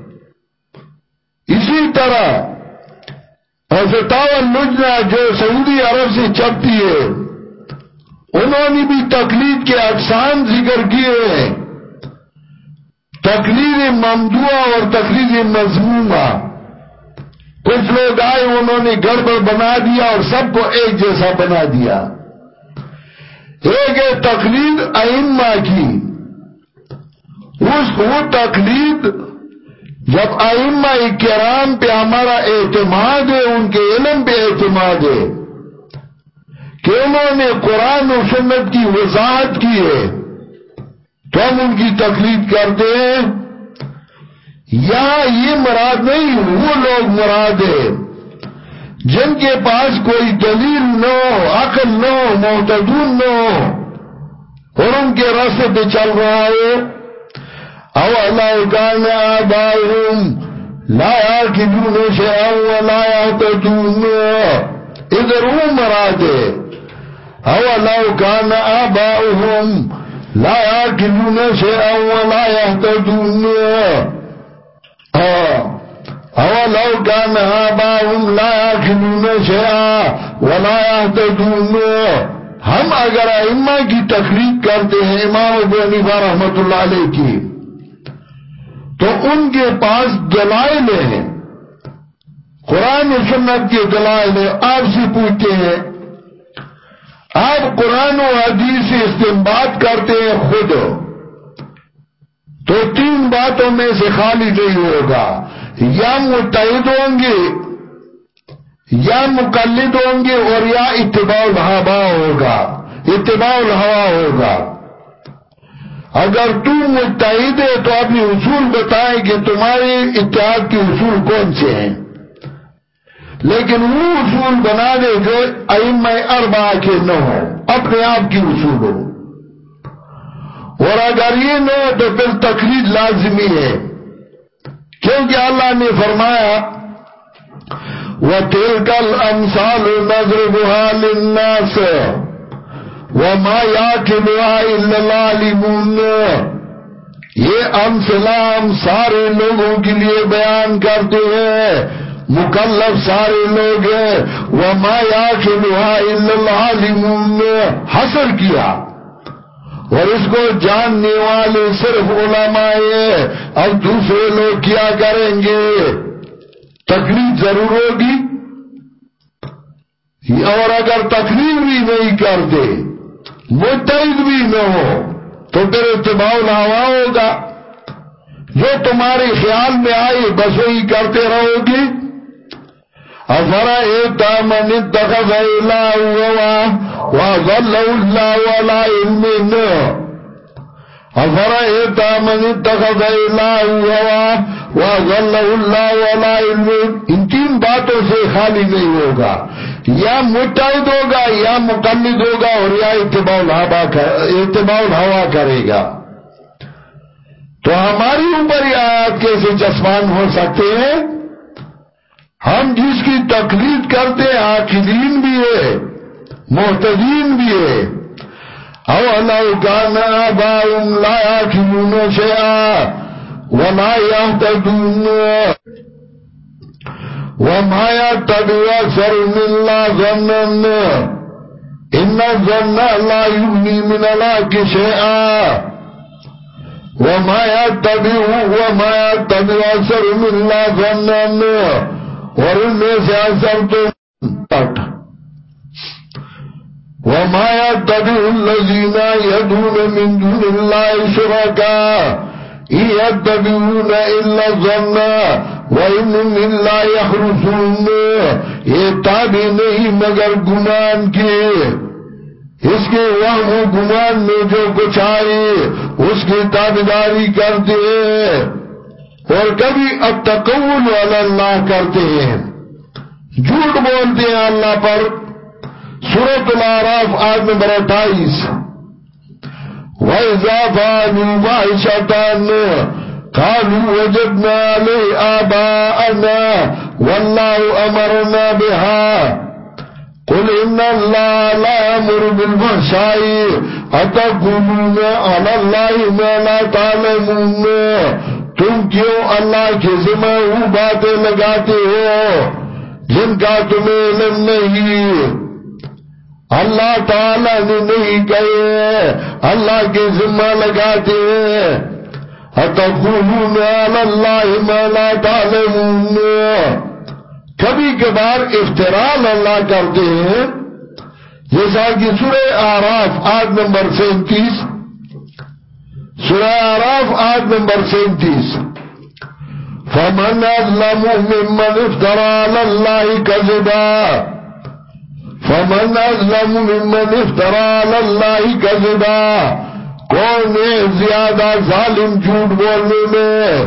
اسی طرح اور لجنا جو سعودی عرب سے چپتی ہے، انہوں نے بھی تقلید کے اقسام ذکر کیے ہیں۔ تقریر ممدوع اور تقریر مضمومہ کچھ لوگ آئے، انہوں نے گڑبڑ بنا دیا اور سب کو ایک جیسا بنا دیا۔ ایک ہے تقلید ائمہ کی۔ اس وہ تقلید جب ائمہ کرام پہ ہمارا اعتماد ہے، ان کے علم پہ اعتماد ہے کہ انہوں نے قرآن و سنت کی وضاحت کی ہے، تو ہم ان کی تقلید کرتے ہیں۔ یا یہ مراد نہیں، وہ لوگ مراد ہے جن کے پاس کوئی دلیل نہ ہو، عقل نہ ہو محتدون نہ ہو اور ان کے راستے پہ چل رہا ہے۔ او اللہ کان آبائهم لا يعقلون شيئا ولا يهتدون ادھر وہ مراد ہے او اللہ کان آبائهم لا يعقلون شيئا ولا يهتدون اولو كان آباهم لا يعقلون شيئا ولا يهتدون ہم اگر ائمہ کی تخلیق کرتے ہیں، امام ابو حنیفہ رحمت اللہ علیہ کی تو ان کے پاس دلائل ہیں۔ قرآن و سنت کے دلائل ہیں، آپ سے پوچھتے ہیں۔ آپ قرآن و حدیث سے استعمال کرتے ہیں خود۔ تو تین باتوں میں سے خالی نہیں ہوگا۔ یا متحد ہوں گے، یا مقلد ہوں گے اور یا اتباع الحبا ہوگا۔ اتباع الحوا ہوگا۔ اگر تم متحد ہے تو اپنی اصول بتائیں کہ تمہارے اتحاد کے اصول کون سے ہیں۔ لیکن وہ اصول بنا دے جو ائمہ اربا کے نہ ہو اپنے آپ کی اصول ہو۔ اور اگر یہ نہ ہو تو پھر تقریر لازمی ہے۔ کیونکہ اللہ نے فرمایا، وَتِلْكَ الْأَمْثَالُ نَضْرِبُهَا لِلنَّاسِ۔ وَمَا يَعْقِلُهَا إِلَّا الْعَالِمُونَ۔ یہ امثلام سارے لوگوں کے لیے بیان کرتے ہیں۔ مکلف سارے لوگ ہیں۔ وَمَا يَعْقِلُهَا إِلَّا الْعَالِمُونَ۔ حسر کیا۔ اور اس کو جاننے والے صرف علماء ہیں۔ اب دوسرے لوگ کیا کریں گے؟ تکلیف ضرور ہوگی۔ اور اگر تکلیف بھی نہیں کرتے متحد بھی نہ ہو تو پھر اتباع لاوا ہوگا۔ جو تمہارے خیال میں آئے بس وہی کرتے رہو گی۔ افرائیت من اتخذ الہ ہوا وظل اللہ ولا علمین افرائیت من اتخذ الہ ہوا وظل اللہ ولا علمین ان تین باتوں سے خالی نہیں ہوگا۔ یا متعد ہوگا یا مقلد ہوگا اور یا اتباع الہوا کرے گا۔ تو ہماری اوپر یہ آیات کیسے چسمان ہو سکتے ہیں۔ ہم جس کی تقلید کرتے عاقلین بھی ہے محتدین بھی ہے۔ اولو کان آباؤم لا یاکلون شیعا وما یهتدون وما یتبع سر من لا ظنن ان الظن لا یغنی من الحق شیعا وما یتبع وما یتبع سر من لا ظنن اور ان میں سے اثر تو پٹ وَمَا يَتَّبِعُ الَّذِينَ يَدْعُونَ يَتَّبِعُونَ إِلَّا الظَّنَّ وَإِنْهُمْ إِلَّا يَخْرُصُونَ یہ تابع نہیں مگر گمان کے اس کے وہم و گمان میں جو کچھ آئے اس کی تابداری کرتے ہیں اور کبھی اب تقول والا اللہ کرتے ہیں۔ جھوٹ بولتے ہیں اللہ پر۔ سورت العراف آج نمبر اٹھائیس۔ وَإِذَا فَعَلُوا فَاحِشَةً قَالُوا وَجَدْنَا عَلَيْهِ آبَاءَنَا وَاللَّهُ أَمَرْنَا بِهَا قُلْ إِنَّ اللَّهَ لَا يَأْمُرُ بِالْفَحْشَاءِ أَتَقُولُونَ عَلَى اللَّهِ مَا لَا تَعْلَمُونَ؟ تم کیوں اللہ کے ذمہ وہ باتیں لگاتے ہو جن کا تمہیں علم نہیں؟ اللہ تعالیٰ نے نہیں کہے، اللہ کے ذمہ لگاتے ہیں۔ اتقولون علی اللہ ما لا تعلمون۔ کبھی کبھار افترال اللہ کرتے ہیں۔ جیسا کہ سورہ آراف آج نمبر سینتیس۔ سورہ آراف آج نمبر سینتیس۔ فمن اظلم ممن افترى على الله فمن ازلم ممن افترى على الله كذبا کون ہے زیادہ ظالم جھوٹ بولنے میں۔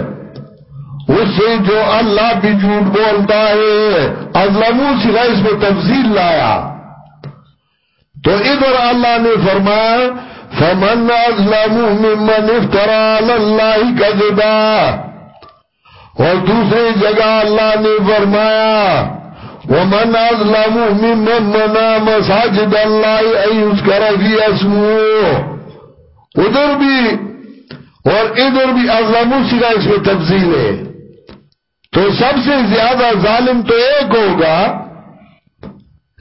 اس سے جو اللہ بھی جھوٹ بولتا ہے ازلمو سگا اس میں تفصیل لایا۔ تو ادھر اللہ نے فرمایا، فمن ازلم ممن افترى على الله كذبا۔ اور دوسری جگہ اللہ نے فرمایا ومن اظلم ممن منا مساجد اللہ ایذکر فی اسمو ادھر بھی، اور ادھر بھی اظلمو سگا اس میں تفضیل ہے۔ تو سب سے زیادہ ظالم تو ایک ہوگا۔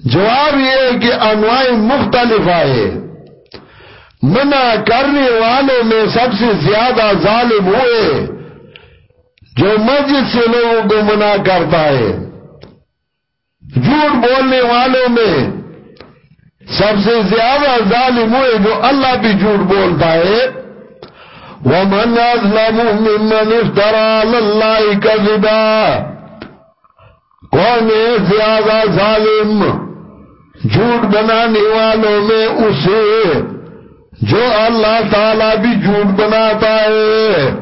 جواب یہ ہے کہ انواع مختلف آئے۔ منع کرنے والوں میں سب سے زیادہ ظالم ہوئے جو مسجد سے لوگوں کو منع کرتا ہے۔ جھوٹ بولنے والوں میں سب سے زیادہ ظالم ہوئے جو اللہ بھی جھوٹ بولتا ہے۔ وَمَنْ أَظْلَمُ مِمَّنِ افْتَرَى عَلَى اللَّهِ كَذِبًا۔ کون ہے زیادہ ظالم جھوٹ بنانے والوں میں اسے جو اللہ تعالیٰ بھی جھوٹ بناتا ہے۔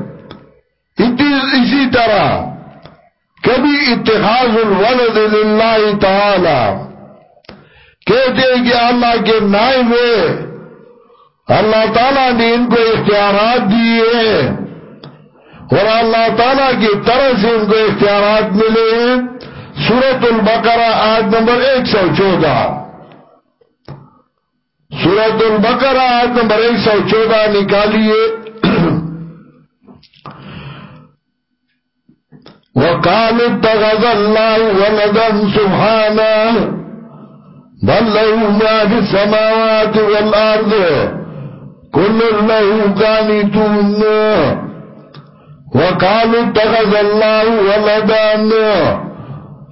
اسی طرح کبھی اتخاذ الولد للہ تعالی کہتے ہیں کہ اللہ کے نائب ہے۔ اللہ تعالیٰ نے ان کو اختیارات دیے اور اللہ تعالیٰ کی طرح سے ان کو اختیارات ملے ہیں۔ سورت البقرہ آج نمبر ایک سو چودہ۔ سورت البقرہ آج نمبر ایک سو چودہ نکالیے۔ وقال اتغذ الله ولدا سبحانه بل له ما في السماوات والأرض. كل له قانتون. وقالوا اتغذ الله ولدا.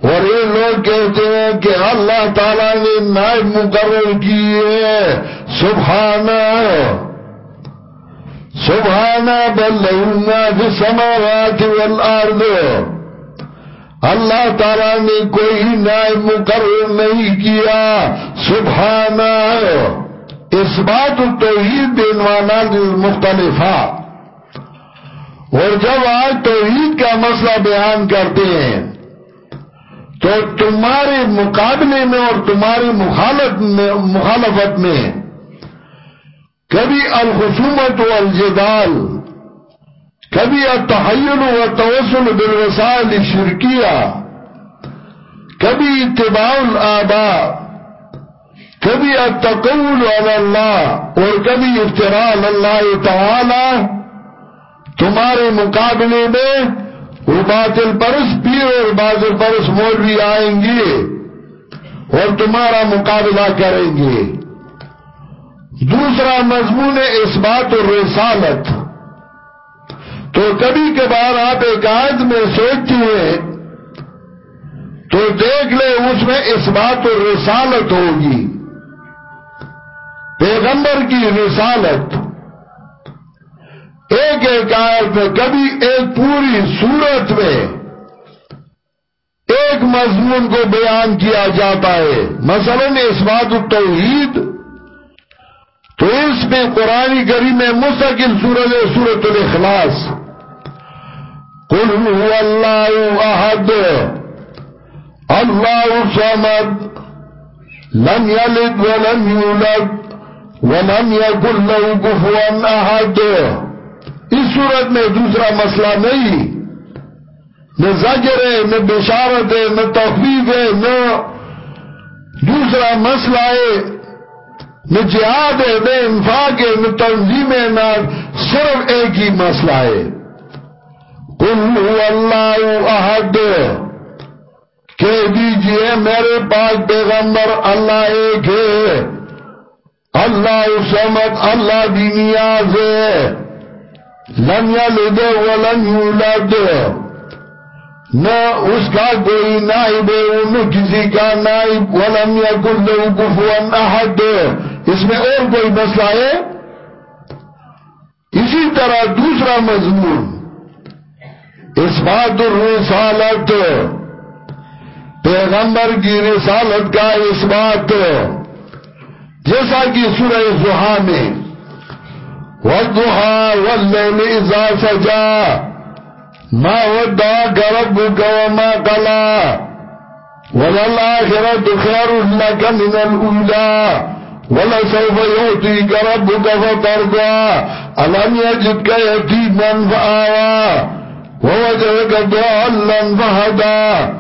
اور یہ لوگ کہتے ہیں کہ اللہ تعالیٰ نے نائب مقرر کی ہے سبحانہ. سبحانہ بل له ما في السماوات والأرض. اللہ تعالیٰ نے کوئی نائب مقرر نہیں کیا۔ سبحانہ۔ اس بات توحید بینوانا مختلفہ۔ اور جب آج توحید کا مسئلہ بیان کرتے ہیں، تو تمہارے مقابلے میں اور تمہاری مخالفت میں کبھی الخصومت و الجدال کبھی التحیل و توسل بالوسائل شرکیہ، کبھی اتباع الآباء، کبھی التقول علی اللہ اور کبھی افتراء اللہ تعالی، تمہارے مقابلے میں وہ باطل پرس پیر اور باطل پرس مولوی آئیں گے اور تمہارا مقابلہ کریں گے۔ دوسرا مضمون اس بات اور رسالت تو کبھی کبھار آپ ایک آیت میں سوچتی ہیں، تو دیکھ لے اس میں اس بات اور رسالت ہوگی۔ پیغمبر کی رسالت۔ ایک ایک آیت میں، کبھی ایک پوری صورت میں ایک مضمون کو بیان کیا جاتا ہے۔ مثلا اس بات التوحید تو اس میں قرآن کریم میں مستقل سورت سورت الاخلاص قل هو الله احد الله صمد. لم يلد ولم يولد ولم يكن له كفوا احد اس صورت میں دوسرا مسئلہ نہیں. نہ زجر ہے، نہ بشارت ہے، نہ تخفیف ہے، نہ دوسرا مسئلہ ہے. نہ جہاد ہے، نہ انفاق ہے، نہ تنظیم ہے، نہ صرف ایک ہی مسئلہ ہے. قل هو اللہ احد۔ کہہ دیجیے میرے پاک پیغمبر اللہ ایک ہے۔ اللہ سمت اللہ بھی نیاز ہے۔ لم یلد ولم یولد۔ نہ اس کا کوئی نائب ہے ان کسی کا نائب۔ ولم یکن له کفوا احد۔ اس میں اور کوئی مسئلہ ہے؟ اسی طرح دوسرا مضمون۔ اس بات الرسالت پیغمبر کی رسالت کا اس بات، جیسا کہ سورہ زحا میں والضحا واللیل اذا سجا، ما ودعك ربك وما قلا وللآخرة خير لك من الأولى، ولسوف يؤتيك ربك فترضى، ألم يجدك يتيما فآوى ووجدك ضالا فهدى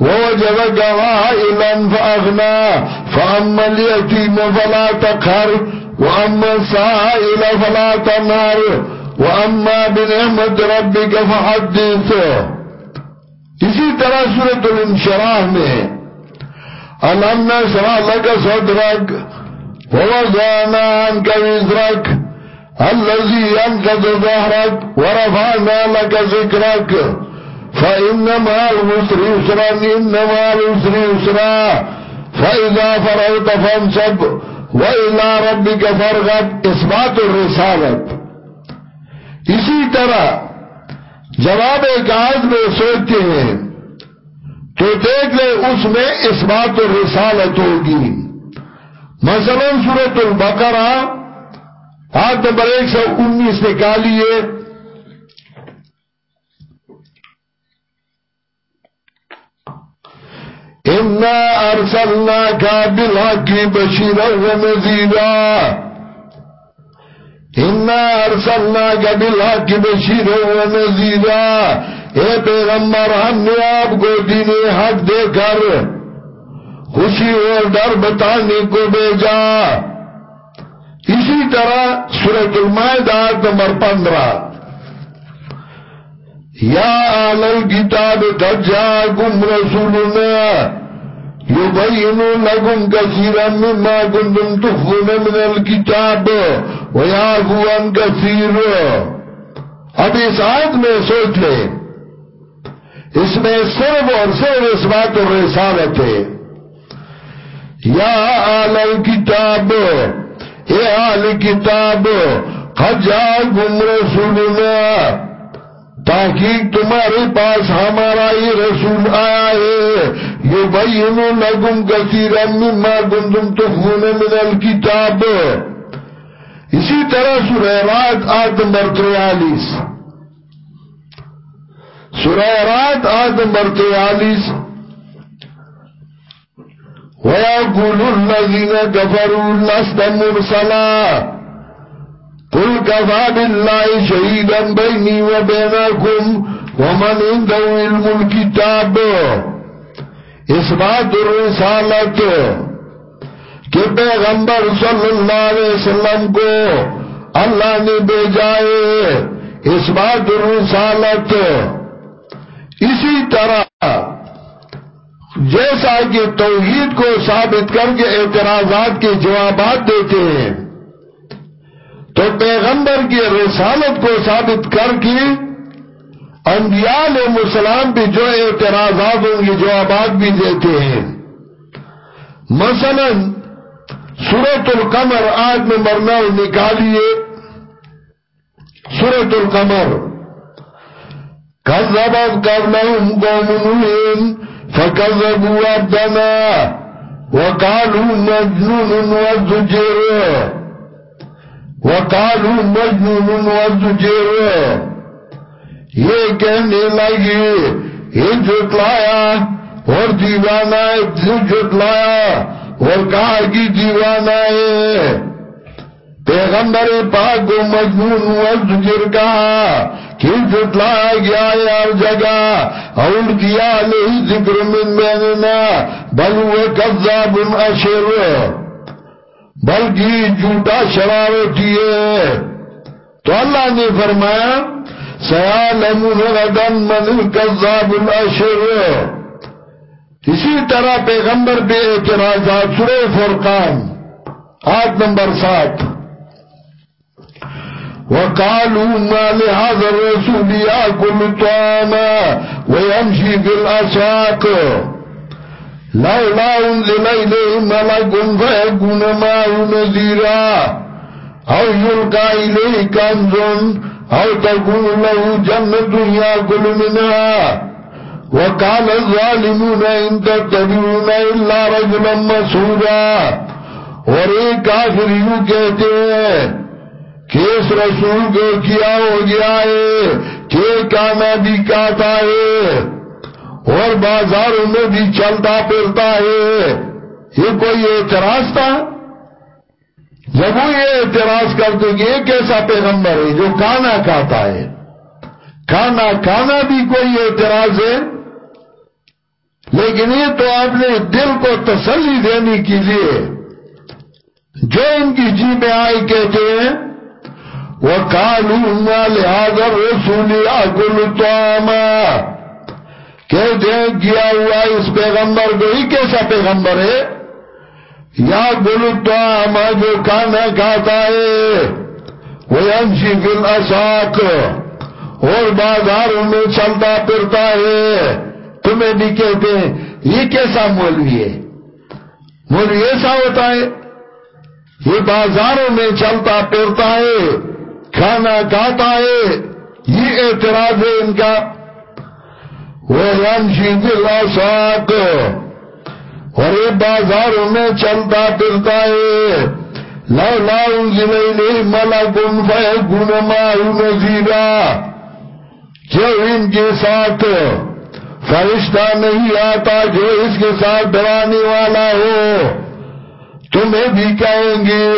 ووجدك عائلا فأغنى. فأما اليتيم فلا تقهر، وأما السائل فلا تنهر. وَأَمَّا بِنِعْمَةِ رَبِّكَ فَحَدِّثُ. اسی طرح سورة الانشراح میں أَلَمْ نَشْرَحْ لَكَ صَدْرَكَ وَوَضَعْنَا عَنْكَ وِزْرَكَ الَّذِي يَنْقَضُ ظَهْرَكَ وَرَفَعْنَا لَكَ ذِكْرَكَ. فَإِنَّمَا الْعُسْرِ يُسْرًا، إِنَّمَا الْعُسْرِ يُسْرًا. فَإِذَا فَرَغْتَ فَانْصَبْ، وَإِلَى رَبِّكَ فَارْغَب. اثبات الرسالت. اسی طرح جواب ایک آج میں سوچتے ہیں تو دیکھ لیں اس میں اس بات رسالت ہوگی۔ مثلا صورت البقرہ آج نمبر ایک سو انیس نکالیے۔ انا ارسلناک بالحق بشیرا و نذیرا ارسلنا کا بلا کی و نزیرا اے پیغمبر، ہم نے آپ کو دین حق دے کر خوشی اور ڈر بتانے کو بھیجا۔ اسی طرح سورت المائدہ نمبر پندرہ۔ یا آل الكتاب قد جاءكم رسولنا يبين لكم كثيرا مما كنتم تخفون من الكتاب ويعفو عن كثير اب اس آیت میں سوچ لیں۔ اس میں صرف اور صرف اس بات اور رسالت ہے۔ یا آل الكتاب اے آل کتاب، قد جاءكم رسولنا تحقیق تمہارے پاس ہمارا یہ رسول آیا ہے یہ بین لگم کثیرا مما کنتم تخون من الكتاب اسی طرح سورہ رات آیت نمبر تریالیس۔ سورہ رات آیت نمبر تریالیس۔ وَيَقُولُ الَّذِينَ كَفَرُوا لَسْتَ مُرْسَلًا قل كفى بالله شهيدا بيني وبينكم ومن عنده علم الكتاب اثبات الرسالت کہ پیغمبر صلی اللہ علیہ وسلم کو اللہ نے بھیجائے اثبات الرسالت اسی طرح جیسا کہ توحید کو ثابت کر کے اعتراضات کے جوابات دیتے ہیں، تو پیغمبر کی رسالت کو ثابت کر کے انبیاء علیہ السلام بھی جو اعتراضات ہوں گے جوابات بھی دیتے ہیں۔ مثلا سورت القمر آج میں مرنا نکالیے۔ سورت القمر، کذبت قبلهم قوم نوح فكذبوا عبدنا وقالوا مجنون وزجر وقالوا مجنون وزجر یہ کہنے لگی یہ جھٹلایا اور دیوانہ جھٹلایا اور کہا کہ دیوانہ ہے۔ پیغمبر پاک کو مجنون وزجر کہا کہ جھٹلایا گیا ہے ہر جگہ، اور کیا لئی ذکر من بیننا، بل وہ کذاب اشر بلکہ جی جھوٹا شرارتی ہے تو اللہ نے فرمایا، سیالم غدن من الكذاب الاشر اسی طرح پیغمبر بے اعتراضات سورہ فرقان، آیت نمبر سات۔ وقالوا ما لهذا الرسول يأكل الطعام ويمشي في الأسواق. لولا أنزل إليه ملك فيكون معه نذيرا. أو يلقى إليه كنز أو تكون له جنة يأكل منها. وقال الظالمون إن تتبعون إلا رجلا مسعودا. اور ایک کافر کہتے ہیں کہ اس رسول کو کیا ہو گیا ہے؟ کہ کانا بھی کاتا ہے؟ اور بازاروں میں بھی چلتا پھرتا ہے۔ یہ کوئی اعتراض تھا؟ جب وہ یہ اعتراض کرتے کہ یہ کیسا پیغمبر ہے جو کانا کھاتا ہے؟ کھانا کھانا بھی کوئی اعتراض ہے؟ لیکن یہ تو آپ نے دل کو تسلی دینے کے لیے جو ان کی جی میں آئی کہتے ہیں وہ کالو لہٰذا رسولی اگل تو کہتے ہیں کیا ہوا اس پیغمبر کو؟ ہی کیسا پیغمبر ہے؟ یا گل تو جو کھانا کھاتا ہے۔ وہ انشی فل اور بازاروں میں چلتا پھرتا ہے۔ تمہیں بھی کہتے ہیں، یہ کیسا مولوی ہے؟ مولوی ایسا ہوتا ہے۔ یہ بازاروں میں چلتا پھرتا ہے۔ کھانا کھاتا ہے، یہ اعتراض ہے ان کا۔ وہ رنشی دل جی ساک۔ اور یہ بازاروں میں چلتا پھرتا ہے۔ لو لاؤ ضلع ملا گن فہ گن جو ان کے ساتھ فرشتہ نہیں آتا، جو اس کے ساتھ ڈرانے والا ہو، تمہیں بھی کہیں گے۔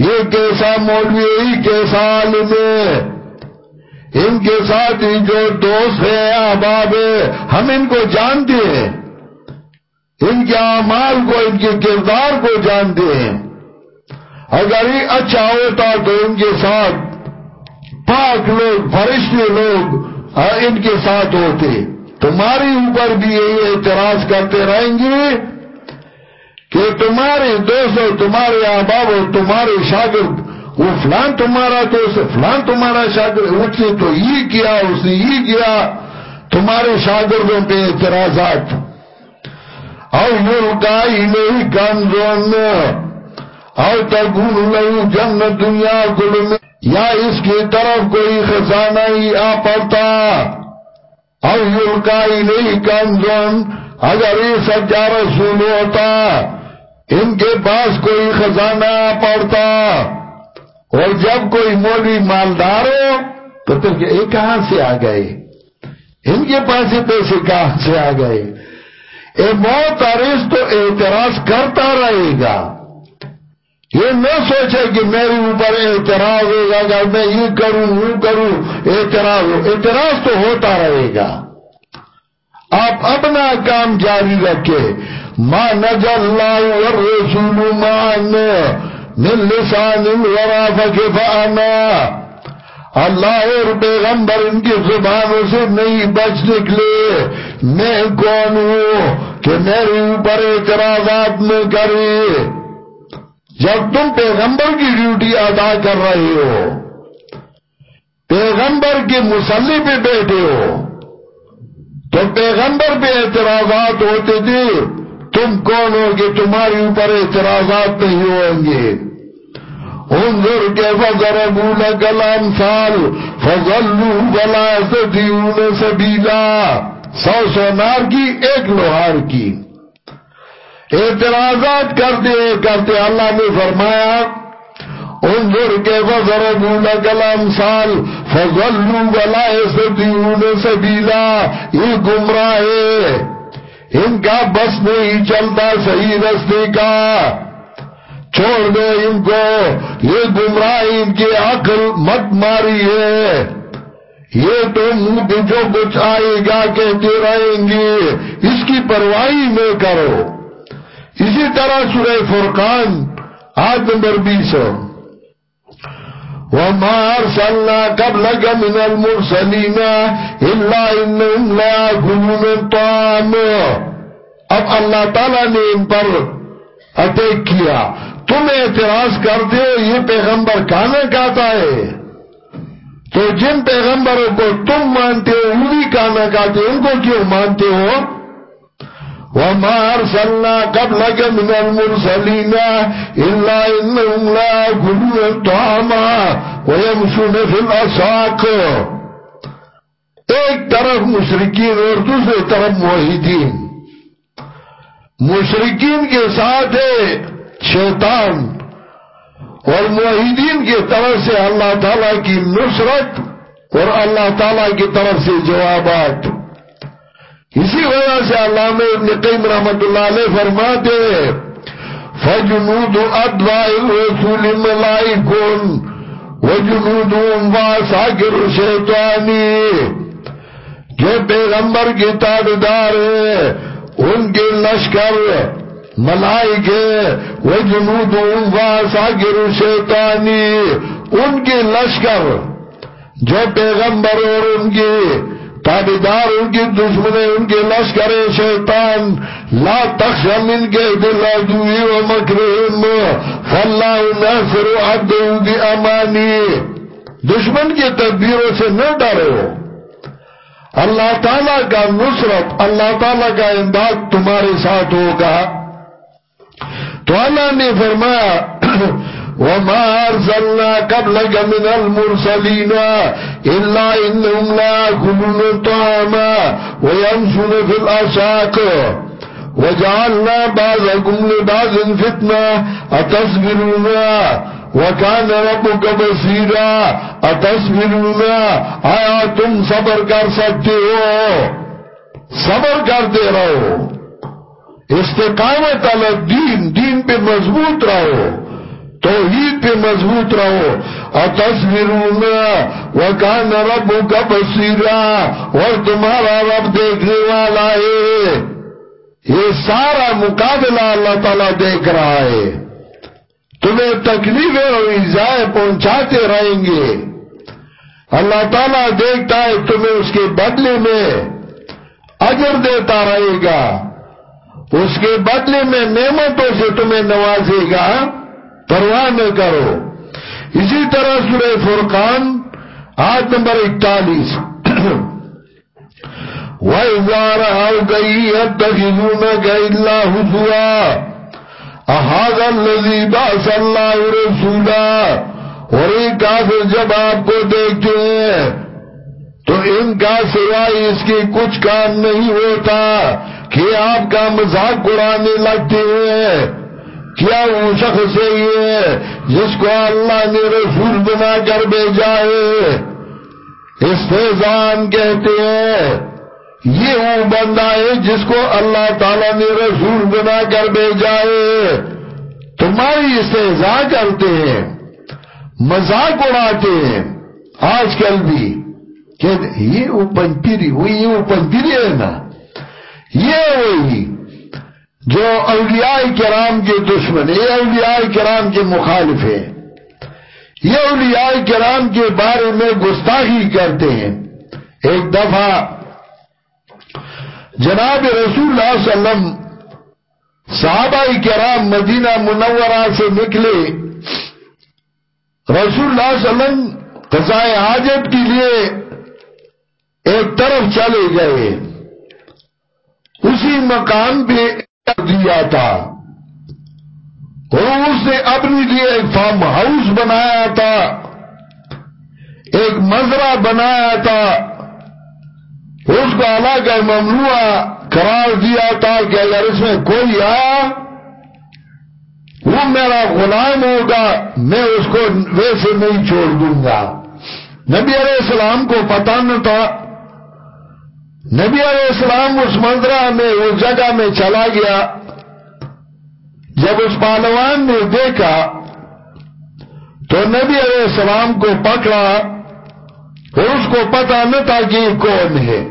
یہ کیسا مولوی کیسا عالم ہے؟ ان کے ساتھ ہی جو دوست ہیں، احباب ہے ہم ان کو جانتے ہیں۔ ان کے اعمال کو، ان کے کردار کو جانتے ہیں۔ اگر یہ اچھا ہوتا تو ان کے ساتھ پاک لوگ، فرشتے لوگ ان کے ساتھ ہوتے۔ تمہاری اوپر بھی یہی اعتراض کرتے رہیں گے کہ تمہارے دوست اور تمہارے احباب اور تمہارے شاگرد، وہ فلان تمہارا دوست، فلان تمہارا شاگرد، اس نے تو یہ کیا، اس نے یہ کیا۔ تمہارے شاگردوں پہ اعتراضات۔ اور ملکائی نہیں کمزون اور تگون لہو جنت دنیا گل میں۔ یا اس کی طرف کوئی خزانہ ہی آ پڑتا۔ اور ملکائی نہیں کمزون اگر یہ سجا رسول ہوتا۔ ان کے پاس کوئی خزانہ پڑتا اور جب کوئی مولوی مالدار ہو تو پھر یہ کہاں سے آ گئے؟ ان کے پاس یہ پیسے کہاں سے آ گئے؟ اے موت عرض تو اعتراض کرتا رہے گا۔ یہ نہ سوچے کہ میرے اوپر اعتراض ہوگا، اگر میں یہ کروں، وہ کروں، اعتراض ہو۔ اعتراض تو ہوتا رہے گا۔ آپ اپنا کام جاری رکھے ما نجا اللہ والرسول مان من لسان الورا فکفانا اللہ اور پیغمبر ان کی زبانوں سے نہیں بچ نکلے۔ میں کون ہوں کہ میرے اوپر اعتراضات میں کرے؟ جب تم پیغمبر کی ڈیوٹی ادا کر رہے ہو، پیغمبر کی مسلی پہ بیٹھے ہو، تو پیغمبر پہ اعتراضات ہوتے تھے۔ تم کون ہو گے؟ تمہاری اوپر اعتراضات نہیں ہوں گے۔ انظر کے فضر بول گلام سال فضلو بلا سدیون سبیلا۔ سو سونار کی، ایک لوہار کی۔ اعتراضات کرتے کرتے اللہ نے فرمایا، انظر کے فضر بول گلام سال فضلو بلا سدیون سبیلا۔ یہ گمراہ ہے۔ ان کا بس نہیں چلتا، صحیح رستے کا۔ چھوڑ دو ان کو، یہ گمراہ ان کی عقل مت ماری ہے۔ یہ تو منہ جو کچھ آئے گا کہتے رہیں گے، اس کی پرواہی میں کرو۔ اسی طرح سورہ فرقان آج نمبر بیس۔ وما ارسلنا قبلك من المرسلين الا انهم لا الطعام۔ اب اللہ تعالیٰ نے ان پر اٹیک کیا۔ تم اعتراض کرتے ہو، یہ پیغمبر کہاں کہتا ہے؟ تو جن پیغمبروں کو تم مانتے ہو، انہی کہاں کہتے ان کو کیوں مانتے ہو؟ وما ارسلنا قبلك من المرسلين الا انهم لا ياكلون الطعام ويمشون في الاساق ایک طرف مشرقین اور دوسری طرف موحدین۔ مشرقین کے ساتھ ہے شیطان اور معاہدین کی طرف سے اللہ تعالیٰ کی نصرت اور اللہ تعالیٰ کی طرف سے جوابات۔ اسی وجہ سے اللہ میں ابن قیم رحمت اللہ علیہ فرماتے فجنود ادواء الرسول ملائکن وجنود واساکر شیطانی جو پیغمبر کی تعددار ہے ان کے لشکر ملائکے وجنود واساکر شیطانی ان کے لشکر جو پیغمبر اور ان کی تابدار ان کی دشمنے ان کے لشکر شیطان، لا تخشم ان کے دل ادوی و مکرم فاللہ ناصر عبدو دی امانی دشمن کی تدبیروں سے نہ ڈرو. اللہ تعالیٰ کا نصرت، اللہ تعالیٰ کا امداد تمہارے ساتھ ہوگا۔ تو اللہ نے فرمایا وما ارسلنا قبلك من المرسلين الا انهم لا ياكلون الطعام ويمشون في الاساق وجعلنا بعضكم لبعض فتنه اتصبرون وكان ربك بصيرا اتصبرون آیا تم صبر کر سکتے ہو صبر کرتے رہو استقامت علی دین دین پہ مضبوط رہو توحید پہ مضبوط رہو. اور وکان رب کا بصیرہ اور تمہارا رب دیکھنے والا ہے. یہ سارا مقابلہ اللہ تعالیٰ دیکھ رہا ہے. تمہیں تکلیفیں اور ایزائیں پہنچاتے رہیں گے. اللہ تعالیٰ دیکھتا ہے تمہیں اس کے بدلے میں اجر دیتا رہے گا. اس کے بدلے میں نعمتوں سے تمہیں نوازے گا. پرواہ نہ کرو۔ اسی طرح سورہ فرقان، آیت نمبر اکتالیس۔ وَإِذَا رَأَوْكَ يَتَّخِذُونَكَ إِلَّا هُزُوًا، أَهَذَا الَّذِي بَعْثَ اللَّهُ رَسُولًا؟ اور ایک کافر جب آپ کو دیکھتے ہیں، تو ان کا سوائے اس کے کچھ کام نہیں ہوتا کہ آپ کا مذاق اڑانے لگتے ہیں۔ کیا وہ شخص ہے جس کو اللہ نے رسول بنا کر بھیجا ہے؟ استحزان کہتے ہیں، یہ وہ بندہ ہے جس کو اللہ تعالیٰ نے رسول بنا کر بھیجا ہے۔ تمہاری استحزا کرتے ہیں، مذاق اڑاتے ہیں۔ آج کل بھی کہ یہ وہ پنپیری وہ یہ وہ پنپیری ہے نا۔ یہ وہی جو اولیاء کرام کے دشمن یہ اولیاء کرام کے مخالف ہیں۔ یہ اولیاء کرام کے بارے میں گستاخی کرتے ہیں۔ ایک دفعہ جناب رسول اللہ علیہ وسلم صحابہ کرام مدینہ منورہ سے نکلے۔ رسول اللہ علیہ وسلم قضاء حاجت کے لیے ایک طرف چلے گئے۔ اسی مقام پہ دیا تھا۔ اور اس نے اپنے لیے ایک فارم ہاؤس بنایا تھا۔ ایک مزرہ بنایا تھا۔ اس کو علاقہ ممنوع قرار دیا تھا کہ اگر اس میں کوئی آیا وہ میرا غلام ہوگا، میں اس کو ویسے نہیں چھوڑ دوں گا۔ نبی علیہ السلام کو پتا نہ تھا نبی علیہ السلام اس منظرہ میں، اس جگہ میں چلا گیا۔ جب اس پالوان نے دیکھا، تو نبی علیہ السلام کو پکڑا اور اس کو پتا نہ تھا کہ کون ہے۔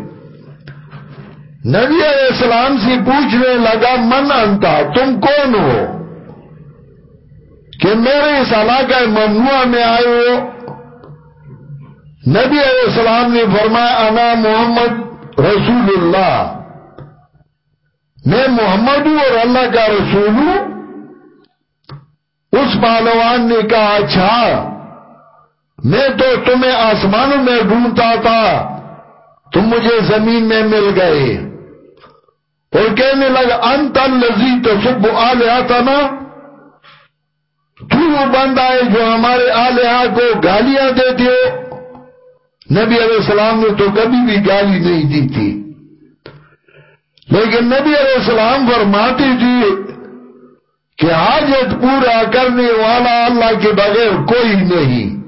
نبی علیہ السلام سے پوچھنے لگا، من انتا تم کون ہو؟ کہ میرے اس علاقہ ممنوع میں آئے ہو۔ نبی علیہ السلام نے فرمایا، انا محمد رسول اللہ میں محمد ہوں اور اللہ کا رسول ہوں. اس پالوان نے کہا اچھا میں تو تمہیں آسمانوں میں ڈھونڈتا تھا، تم مجھے زمین میں مل گئے۔ اور کہنے لگا، انت الزی تو سب آتا نا تو وہ بند آئے جو ہمارے آلیہ کو گالیاں دیتے ہو۔ نبی علیہ السلام نے تو کبھی بھی گالی نہیں دی تھی۔ لیکن نبی علیہ السلام فرماتی تھی کہ حاجت پورا کرنے والا اللہ کے بغیر کوئی نہیں۔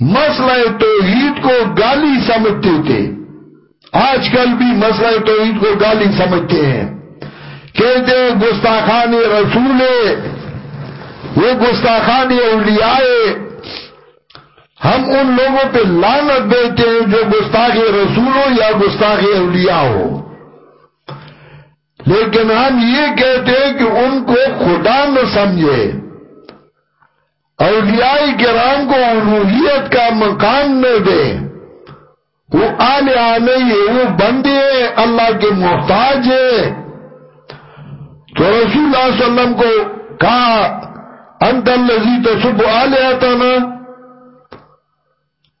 مسئلہ توحید کو گالی سمجھتے تھے۔ آج کل بھی مسئلہ توحید کو گالی سمجھتے ہیں۔ کہتے ہیں، گستاخان رسول وہ گستاخان اولیاء ہم ان لوگوں پہ لانت دیتے ہیں جو گستاخ رسول ہو یا گستاخ اولیاء ہو۔ لیکن ہم یہ کہتے ہیں کہ ان کو خدا نہ سمجھے۔ اولیاء کرام کو الوحیت کا مقام نہ دے۔ وہ آنے آنے یہ وہ بندے اللہ کے محتاج ہے تو رسول اللہ علیہ وسلم کو کہا، انت اللذی تو صبح آلے نا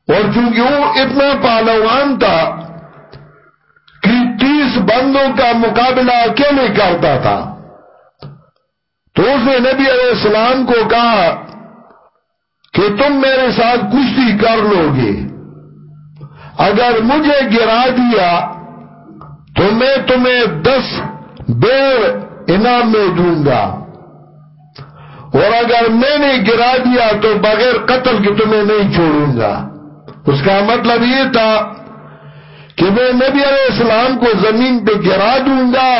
اور چونکہ وہ اتنا پالوان تھا کہ تیس بندوں کا مقابلہ اکیلے کرتا تھا؟ تو اس نے نبی علیہ السلام کو کہا کہ تم میرے ساتھ کشتی کر لو گے۔ اگر مجھے گرا دیا تو میں تمہیں دس بیر انعام میں دوں گا۔ اور اگر میں نے گرا دیا تو بغیر قتل کے تمہیں نہیں چھوڑوں گا۔ اس کا مطلب یہ تھا کہ میں نبی علیہ السلام کو زمین پہ گرا دوں گا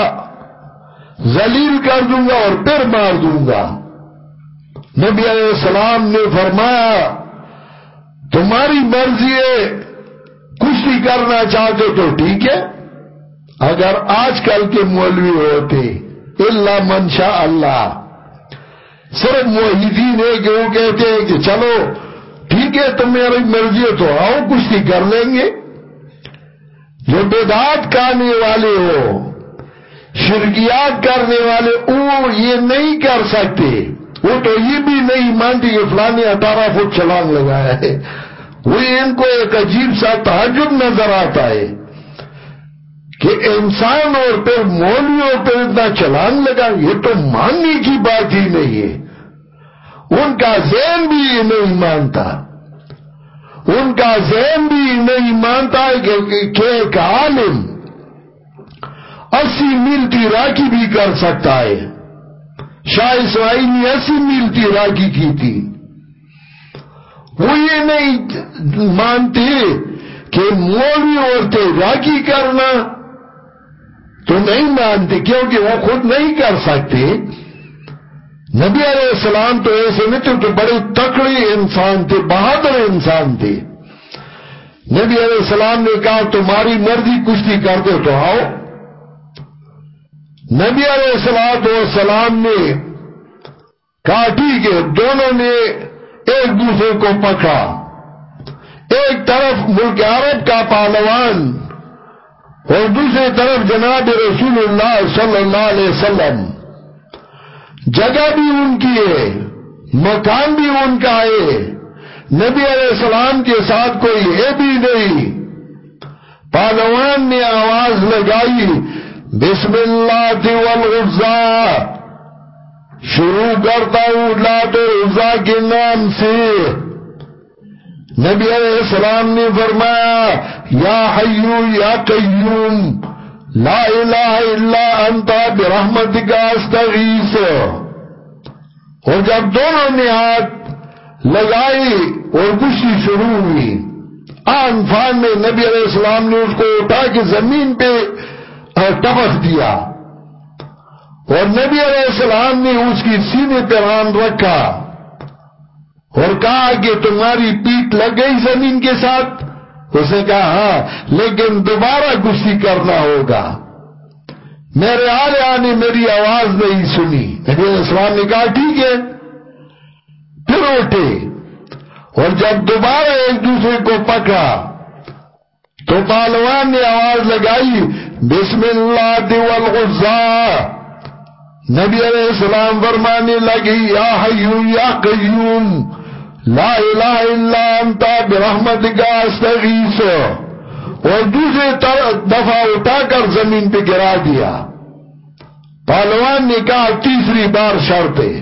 زلیل کر دوں گا اور پھر مار دوں گا۔ نبی علیہ السلام نے فرمایا، تمہاری مرضی ہے کچھ بھی کرنا چاہتے تو ٹھیک ہے، اگر آج کل کے مولوی ہوتے اللہ منشا اللہ۔ صرف موحدین ہے کہ وہ کہتے ہیں کہ چلو ٹھیک ہے تم میری مرضی تو آؤ کشتی کر لیں گے۔ جو بیدات کرنے والے ہو، شرکیات کرنے والے وہ یہ نہیں کر سکتے، وہ تو یہ بھی نہیں مانتی کہ فلانے اٹھارہ فٹ چلانگ لگایا ہے۔ وہ ان کو ایک عجیب سا تعجب نظر آتا ہے کہ انسان اور پھر مولویوں پہ اتنا چلان لگا، یہ تو ماننے کی بات ہی نہیں ہے۔ ان کا ذہن بھی یہ نہیں مانتا۔ ان کا ذہن بھی نہیں مانتا کہ ایک عالم اسی میل کی بھی کر سکتا ہے۔ شاہ اسرائیل نے اسی میل کی کی تھی۔ وہ یہ نہیں مانتے کہ مولوی عورتیں راکی کرنا تو نہیں مانتے کیونکہ وہ خود نہیں کر سکتے۔ نبی علیہ السلام تو ایسے نہیں تھے تو بڑے تکڑی انسان تھے بہادر انسان تھے نبی علیہ السلام نے کہا، تمہاری مرضی کشتی کرتے تو آؤ۔ نبی علیہ السلام نے کہا، ٹھیک ہے، دونوں نے ایک دوسرے کو پکڑا۔ ایک طرف ملک عرب کا پالوان اور دوسری طرف جناب رسول اللہ صلی اللہ علیہ وسلم۔ جگہ بھی ان کی ہے، مکان بھی ان کا ہے۔ نبی علیہ السلام کے ساتھ کوئی ہے بھی نہیں۔ پالوان نے آواز لگائی، بسم اللہ والعزا۔ شروع کرتا ہوں لات عزا کے نام سے۔ نبی علیہ السلام نے فرمایا، یا حیو یا قیوم لا الہ الا انتا برحمت کا استغیث اور جب دونوں نے ہاتھ لگائی اور گشی شروع ہوئی، آن فان میں نبی علیہ السلام نے اس کو اٹھا کے زمین پہ ٹپک دیا۔ اور نبی علیہ السلام نے اس کی سینے پہ ران رکھا اور کہا کہ تمہاری پیٹ لگ گئی زمین کے ساتھ اس نے کہا ہاں لیکن دوبارہ گشتی کرنا ہوگا۔ میرے آلے آنے میری آواز نہیں سنی۔ نبی علیہ نے کہا، ٹھیک ہے۔ پھر اٹھے۔ اور جب دوبارہ ایک دوسرے کو پکڑا، تو پالوان نے آواز لگائی، بسم اللہ والغزا نبی علیہ السلام فرمانے لگی یا حیو، یا قیوم۔ لا الہ الا انتا برحمت استغیث. اور دوسرے دفعہ اٹھا کر زمین پہ گرا دیا. پہلوان نے کہا تیسری بار شرط ہے.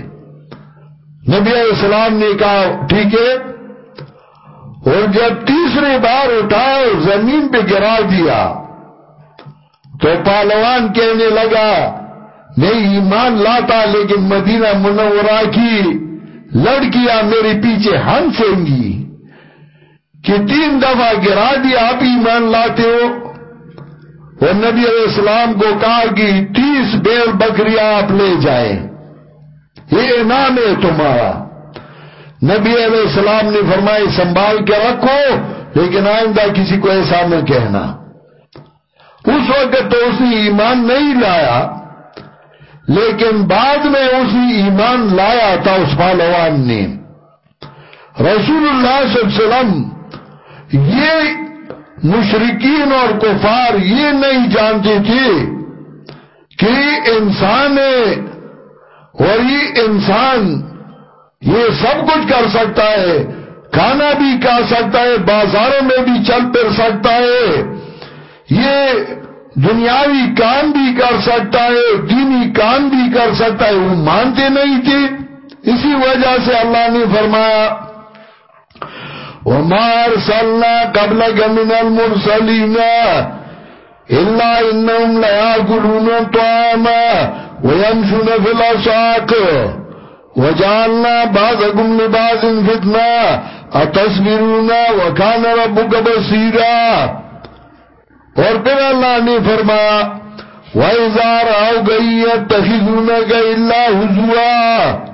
نبی علیہ السلام نے کہا ٹھیک ہے. اور جب تیسری بار اٹھا زمین پہ گرا دیا، تو پہلوان کہنے لگا نہیں ایمان لاتا لیکن مدینہ منورہ کی لڑکیاں میرے پیچھے ہنسیں گی کہ تین دفعہ گرا دیا، آپ ایمان لاتے ہو؟ اور نبی علیہ السلام کو کہا کہ تیس بیل بکریاں آپ لے جائیں۔ یہ انعام ہے تمہارا۔ نبی علیہ السلام نے فرمائی سنبھال کے رکھو، لیکن آئندہ کسی کو ایسا نہ کہنا۔ اس وقت تو اس نے ایمان نہیں لایا۔ لیکن بعد میں اسی ایمان لایا تھا اس پالوان نے۔ رسول اللہ صلی اللہ علیہ وسلم، یہ مشرقین اور کفار یہ نہیں جانتے تھے کہ انسان اور یہ انسان یہ سب کچھ کر سکتا ہے، کھانا بھی کھا سکتا ہے، بازاروں میں بھی چل پھر سکتا ہے۔ یہ دنیاوی کام بھی کر سکتا ہے، دینی کام بھی کر سکتا ہے، وہ مانتے نہیں تھے۔ اسی وجہ سے اللہ نے فرمایا، وَمَا أَرْسَلْنَا قَبْلَكَ مِنَ الْمُرْسَلِينَ إِلَّا إِنَّهُمْ لَيَأْكُلُونَ الطَّعَامَ ويمشون في الأساق وجعلنا بعضكم لبعض فتنة، أتصبرون وكان ربك بصيرا اور پھر اللہ نے فرمایا، وَإِذَا رَأَوْ گَئِي يَتَّخِذُونَكَ إِلَّا هُزُوَا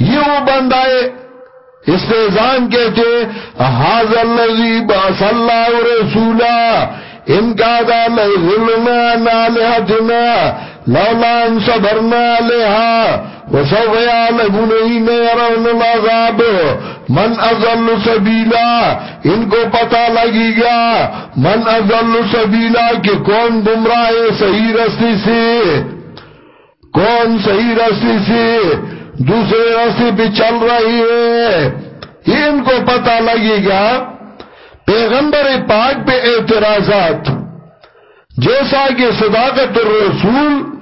یہ وہ بند بندائے استعزان کہتے حاضر الذي بَعْثَ اللَّهُ رَسُولَا رَسُولًا إِنْ كَادَ لَيْغِلْنَا نَالِحَتِنَا لولا ان صبرنا عليها وسوف يعلمون حين يرون العذاب. من اضل سبیلا ان کو پتا لگی گا من اضل سبیلا کہ کون گمراہ ہے صحیح رستے سے؟ کون صحیح رستے سے؟ دوسرے رستے پہ چل رہی ہے. یہ ان کو پتا لگے گا پیغمبر پاک پہ اعتراضات. جیسا کہ صداقت الرسول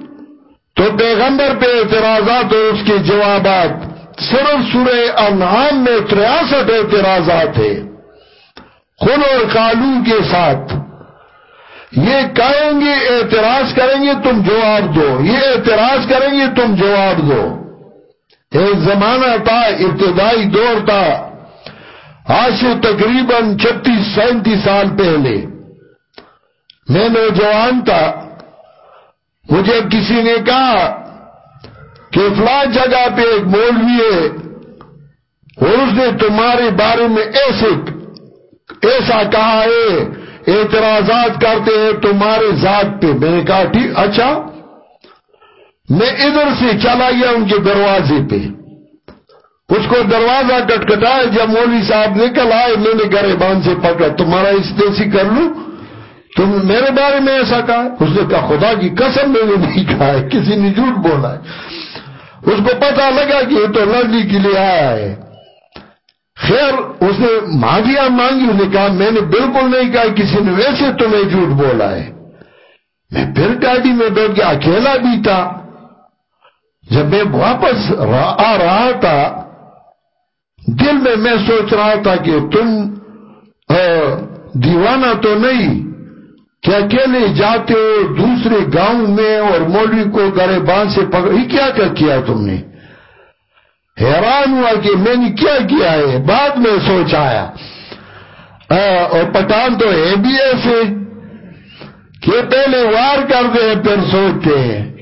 تو پیغمبر پہ اعتراضات اور اس کے جوابات صرف سورہ انعام میں تریاسٹھ اعتراضات ہیں۔ خل اور قانون کے ساتھ یہ کہیں گے، اعتراض کریں گے، تم جواب دو۔ یہ اعتراض کریں گے، تم جواب دو۔ ایک زمانہ تھا، ابتدائی دور تھا۔ آج سے تقریباً چھتیس، سینتیس سال پہلے۔ میں نوجوان تھا۔ مجھے کسی نے کہا کہ فلاں جگہ پہ ایک مولوی ہے اور اس نے تمہارے بارے میں ایسے ایسا کہا ہے، اعتراضات کرتے ہیں تمہارے ذات پہ۔ میں نے کہا، ٹھیک اچھا۔ میں ادھر سے چلا گیا ان کے دروازے پہ۔ اس کو دروازہ کٹکھٹایا، جب مولوی صاحب نکل آئے، میں نے گرے بان سے پکڑا، تمہارا اس دیسی کر لوں۔ تم میرے بارے میں ایسا کہا اس نے کہا، خدا کی قسم میں نے نہیں کہا ہے، کسی نے جھوٹ بولا ہے۔ اس کو پتا لگا کہ یہ تو لڑنے کے لیے آیا ہے۔ خیر، اس نے مانگیا مانگی؟ اس نے کہا، میں نے بالکل نہیں کہا کسی نے ویسے تمہیں جھوٹ بولا ہے۔ میں پھر گاڑی میں بیٹھ کے اکیلا بھی تھا۔ جب میں واپس آ رہا تھا، دل میں میں سوچ رہا تھا کہ تم دیوانہ تو نہیں کہ اکیلے جاتے ہو، دوسرے گاؤں میں اور مولوی کو گرے بان سے پکڑ ہی کیا کیا کیا تم نے؟ حیران ہوا کہ میں نے کیا کیا ہے؟ بعد میں سوچ آیا۔ اور پٹان تو ہے بھی ایسے کہ پہلے وار کرتے ہیں پھر سوچتے ہیں۔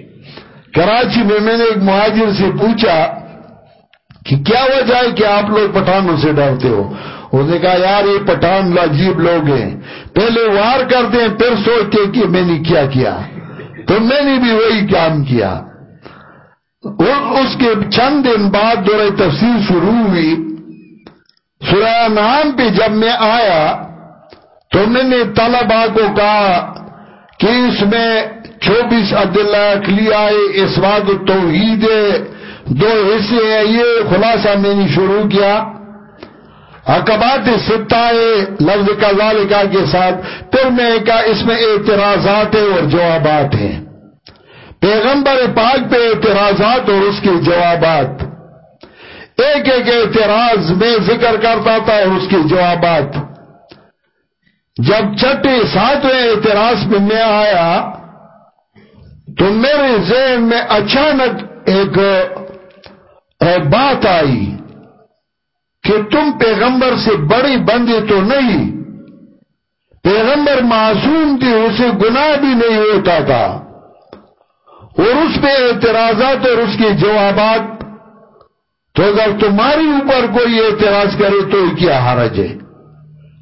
کراچی میں میں نے ایک مہاجر سے پوچھا کہ کیا وجہ ہے کہ آپ لوگ پٹھانوں سے ڈرتے ہو؟ اس نے کہا، یار، یہ پٹھان لاجیب لوگ ہیں۔ پہلے وار کرتے ہیں، پھر سوچتے کہ میں نے کیا کیا؟ تو میں نے بھی وہی کام کیا۔ اس کے چند دن بعد دور تفصیل شروع ہوئی، سورہ نام پہ جب میں آیا، تو میں نے طلبا کو کہا کہ اس میں چوبیس عدلہ اکلی آئے اس بات توحید دو حصے ہیں۔ یہ خلاصہ میں نے شروع کیا۔ اقبات ستائے، لفظ کا ذالکہ کے ساتھ، پھر میں کہا اس میں اعتراضات اور جوابات ہیں۔ پیغمبر پاک پہ اعتراضات اور اس کے جوابات۔ ایک ایک اعتراض میں ذکر کرتا تھا اور اس کے جوابات۔ جب چھٹے ساتویں اعتراض پہ میں آیا، تو میرے ذہن میں اچانک ایک بات آئی۔ کہ تم پیغمبر سے بڑی بندے تو نہیں، پیغمبر معصوم تھی، اسے گناہ بھی نہیں ہوتا تھا۔ اور اس پہ اعتراضات اور اس کے جوابات، تو اگر تمہاری اوپر کوئی اعتراض کرے تو کیا حرج ہے؟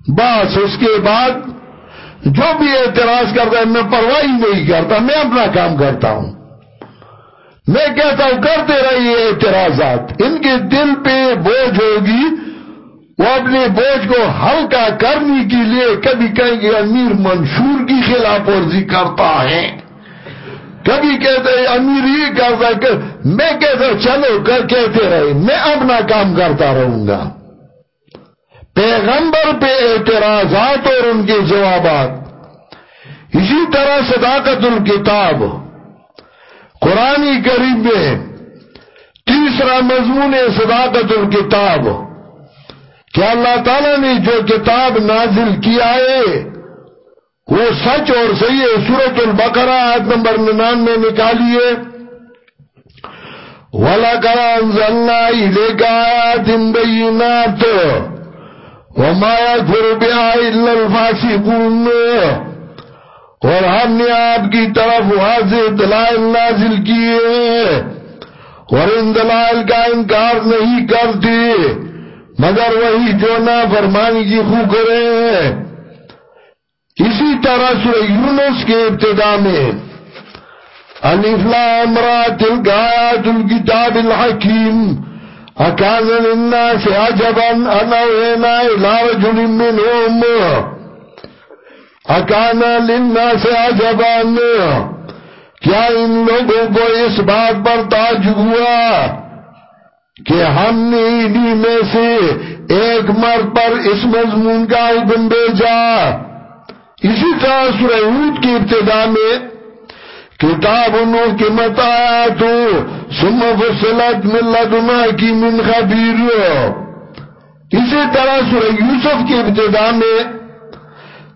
بس اس کے بعد جو بھی اعتراض کرتا ہے، میں پرواہی نہیں کرتا، میں اپنا کام کرتا ہوں۔ میں کہتا ہوں، کرتے رہیے اعتراضات۔ ان کے دل پہ بوجھ ہوگی۔ وہ اپنے بوجھ کو ہلکا کرنے کے لیے کبھی کہیں گے، امیر منشور کی خلاف ورزی کرتا ہے۔ کبھی کہتے ہیں، امیر یہ کرتا ہے میں کہتا ہوں، چلو، کر کہتے رہے۔ میں اپنا کام کرتا رہوں گا۔ پیغمبر پہ اعتراضات اور ان کے جوابات۔ اسی طرح صداقت الکتاب۔ قرآن کریم میں تیسرا مضمون صداقت الکتاب۔ کیا اللہ تعالیٰ نے جو کتاب نازل کیا ہے، وہ سچ اور صحیح ہے؟ سورت البقرہ، آیت نمبر ننانوے نکالیے وَلَقَدْ أَنزَلْنَا إِلَيْكَ آيَاتٍ بَيِّنَاتٍ وما يكفر بها الا الفاسقون۔ اور ہم نے آپ کی طرف واضح دلائل نازل کیے اور ان دلائل کا انکار نہیں کرتے، مگر وہی جو نا فرمانی کی خو کرے۔ اسی طرح سورہ یونس کے ابتدا میں الف لام را تلک آیات الكتاب الحکیم، اکان للناس عجبا انوینا الى رجل منهم اکان للناس عجبا. کیا ان لوگوں کو اس بات پر تاج ہوا کہ ہم نے انہی میں سے ایک مرد پر اس مضمون کا حکم بھیجا؟ اسی طرح سورہ عود کی ابتدا میں کتاب انہوں کی متآیاتو ثم فصلت من لدنا کی من خبیر. اسی طرح سورہ یوسف کی ابتدا میں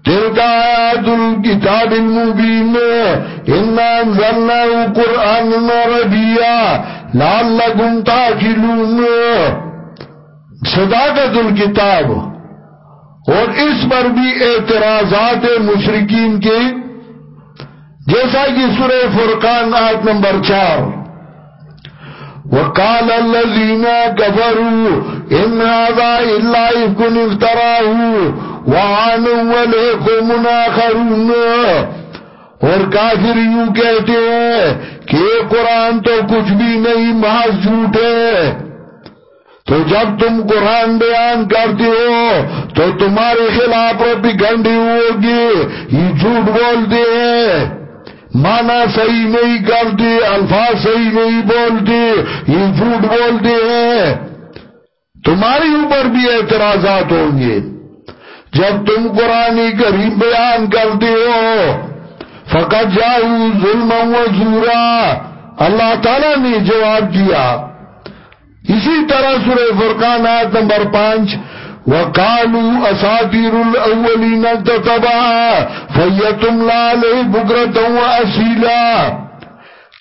تلک آیات الكتاب المبین انا انزلناه قرآن ربیا لعلکم تاکلون صداقت الكتاب اور اس پر بھی اعتراضات مشرقین کے، جیسا کہ سورہ فرقان آیت نمبر چار۔ وقال الذين كفروا ان هذا الا يكون افتراه۔ وعنوا وليكم آخرون اور کافر یوں کہتے ہیں کہ قرآن تو کچھ بھی نہیں، محض جھوٹ ہے۔ تو جب تم قرآن بیان کرتے ہو، تو تمہارے خلاف بھی گنڈی ہوگی یہ جھوٹ بولتے ہیں۔ مانا صحیح نہیں کرتے، الفاظ صحیح نہیں بولتے، یہ جھوٹ بولتے ہیں۔ تمہاری اوپر بھی اعتراضات ہوں گے۔ جب تم قرآن کریم بیان کرتے ہو، فقط جاؤ ظلم و زورا۔ اللہ تعالیٰ نے جواب دیا۔ اسی طرح سورہ فرقان آیت نمبر پانچ، وقالوا اساطير الاولين تتبعا فیتم لالے بکرتا و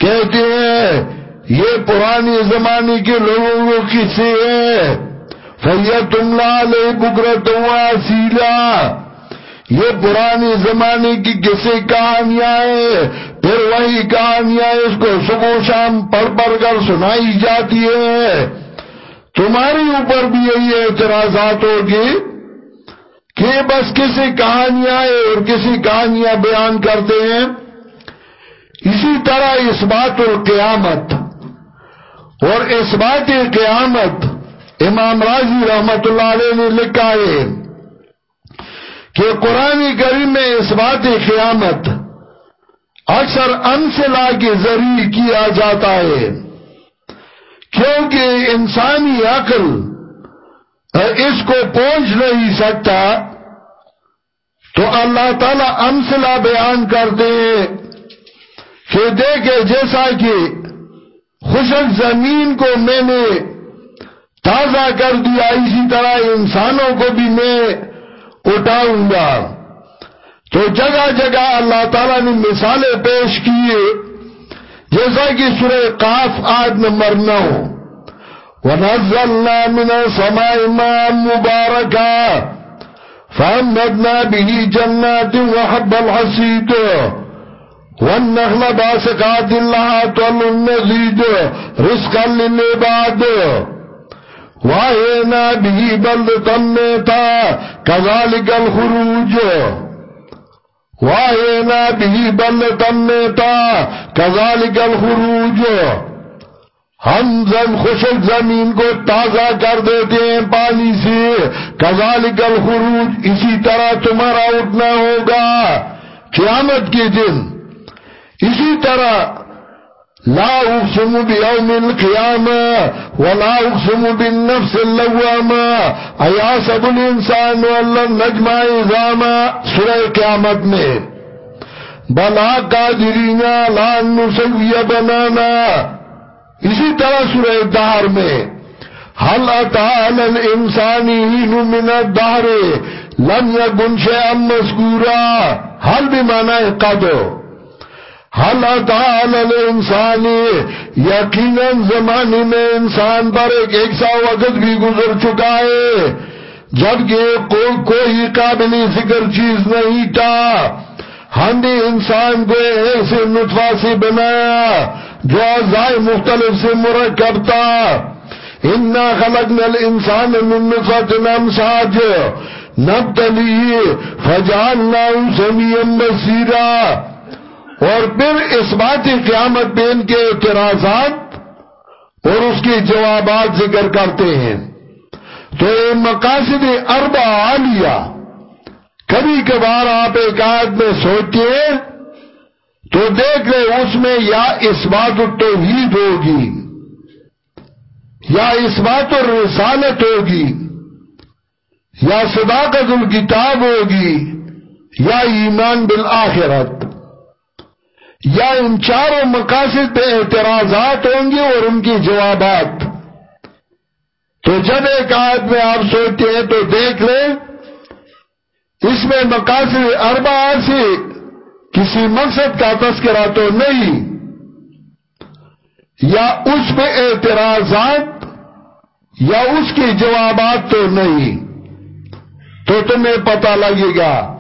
کہتے ہیں، یہ پرانے زمانے کے لوگوں کو کسے ہیں۔ فیتم لالے بکرتا و اسیلا یہ پرانے زمانے کی کسے کہانیاں ہیں؟ پھر وہی کہانیاں اس کو صبح شام پڑھ پڑھ کر سنائی جاتی ہے تمہاری اوپر بھی یہی اعتراضات ہوگی کہ بس کسی کہانیاں اور کسی کہانیاں بیان کرتے ہیں؟ اسی طرح اس بات القیامت اور اس بات قیامت امام راضی رحمت اللہ علیہ نے لکھا ہے کہ قرآن کریم میں اس بات قیامت اکثر انسلا کے ذریعے کیا جاتا ہے کیونکہ انسانی عقل اس کو پہنچ نہیں سکتا تو اللہ تعالیٰ انسلا بیان کرتے ہیں کہ دیکھے جیسا کہ خوشک زمین کو میں نے تازہ کر دیا، اسی طرح انسانوں کو بھی میں اٹھاؤں گا۔ تو جگہ جگہ اللہ تعالیٰ نے مثالیں پیش کیے، جیسا کہ سورہ قاف آج نمبر نو۔ وَنَزَّلْنَا مِنَ السَّمَاءِ مَاءً مُبَارَكًا فَأَنبَتْنَا بِهِ جَنَّاتٍ وَحَبَّ الْحَصِيدِ۔ وَالنَّخْلَ بَاسِقَاتٍ لَهَا طَلْعٌ نَضِيدٌ رِزْقًا لِلْعِبَادِ۔ وَأَحْيَيْنَا بِهِ بَلْدَةً مَيْتًا كَذَلِكَ الْخُرُوجُ وَأَحْيَيْنَا بِهِ بَلْدَةً مَيْتًا كَذَلِكَ الْخُرُوجُ ہم زم خشک زمین کو تازہ کر دیتے ہیں پانی سے کذالک الخروج اسی طرح تمہارا اٹھنا ہوگا قیامت کے دن اسی طرح لا اقسم بيوم القيامة ولا اقسم بالنفس اللوامة. ایاسب الانسان واللن نجمع ازاما سورہ قیامت میں. بلا قادرینا لان نسوی بنانا. اسی طرح سورہ دار میں. حل اتعال الانسانی من الدار لم یکن شیئا مذکورا حل بمعنی قدر؟ حل اتعال الانسانی یقیناً زمانے میں انسان پر ایک ایک سا وقت بھی گزر چکا ہے، جبکہ کوئی کوئی قابل ذکر چیز نہیں تھا۔ ہم نے انسان کو ایسے نطفہ سے بنایا جو ازائی مختلف سے مرکب تھا۔ اِنَّا خَلَقْنَا الْإِنسَانَ مِن نُطْفَةٍ أَمْسَاجٍ نَبْتَلِهِ فَجَعَلْنَاهُ سَمِيًّا بَصِيرًا۔ اور پھر اس بات قیامت میں ان کے اعتراضات اور اس کے جوابات ذکر کرتے ہیں۔ تو یہ مقاصد اربع عالیہ، کبھی کبھار آپ ایک آیت میں سوچتے تو دیکھ لیں اس میں یا اس بات التوحید ہوگی، یا اس بات الرسالت ہوگی، یا صداقت الکتاب ہوگی، یا ایمان بالآخرت۔ یا ان چاروں مقاصد پہ اعتراضات ہوں گے اور ان کی جوابات۔ تو جب ایک آیت میں آپ سوچتے ہیں تو دیکھ لیں، اس میں مقاصد اربع سے کسی مقصد کا تذکرہ تو نہیں، یا اس میں اعتراضات یا اس کے جوابات تو نہیں۔ تو تمہیں پتہ لگے گا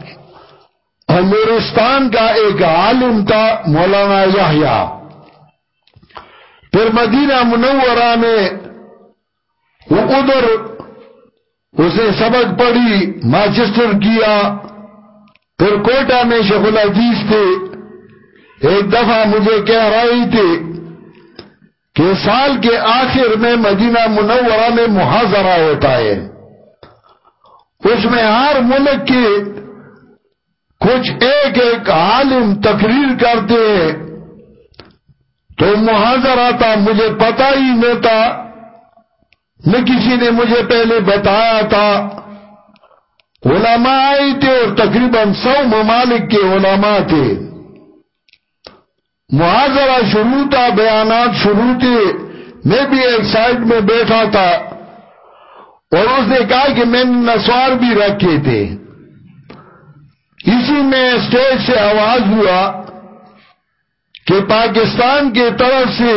نورستان کا ایک عالم تھا، مولانا یحییٰ۔ پھر مدینہ منورہ میں وہ ادھر اسے سبق پڑھی ماچسٹر کیا۔ پھر کوٹا میں شیخ العزیز تھے۔ ایک دفعہ مجھے کہہ رہی تھی کہ سال کے آخر میں مدینہ منورہ میں محاذرہ ہوتا ہے۔ اس میں ہر ملک کے کچھ ایک ایک عالم تقریر کرتے تو محاذر آتا مجھے پتا ہی نہیں تھا نہ کسی نے مجھے پہلے بتایا تھا۔ علماء آئی تھے اور تقریباً سو ممالک کے علماء تھے۔ محاذرہ شروع تھا، بیانات شروع تھے۔ میں بھی ایک سائڈ میں بیٹھا تھا اور اس نے کہا کہ میں نے نسوار بھی رکھے تھے۔ اسی میں اسٹیج سے آواز ہوا کہ پاکستان کی طرف سے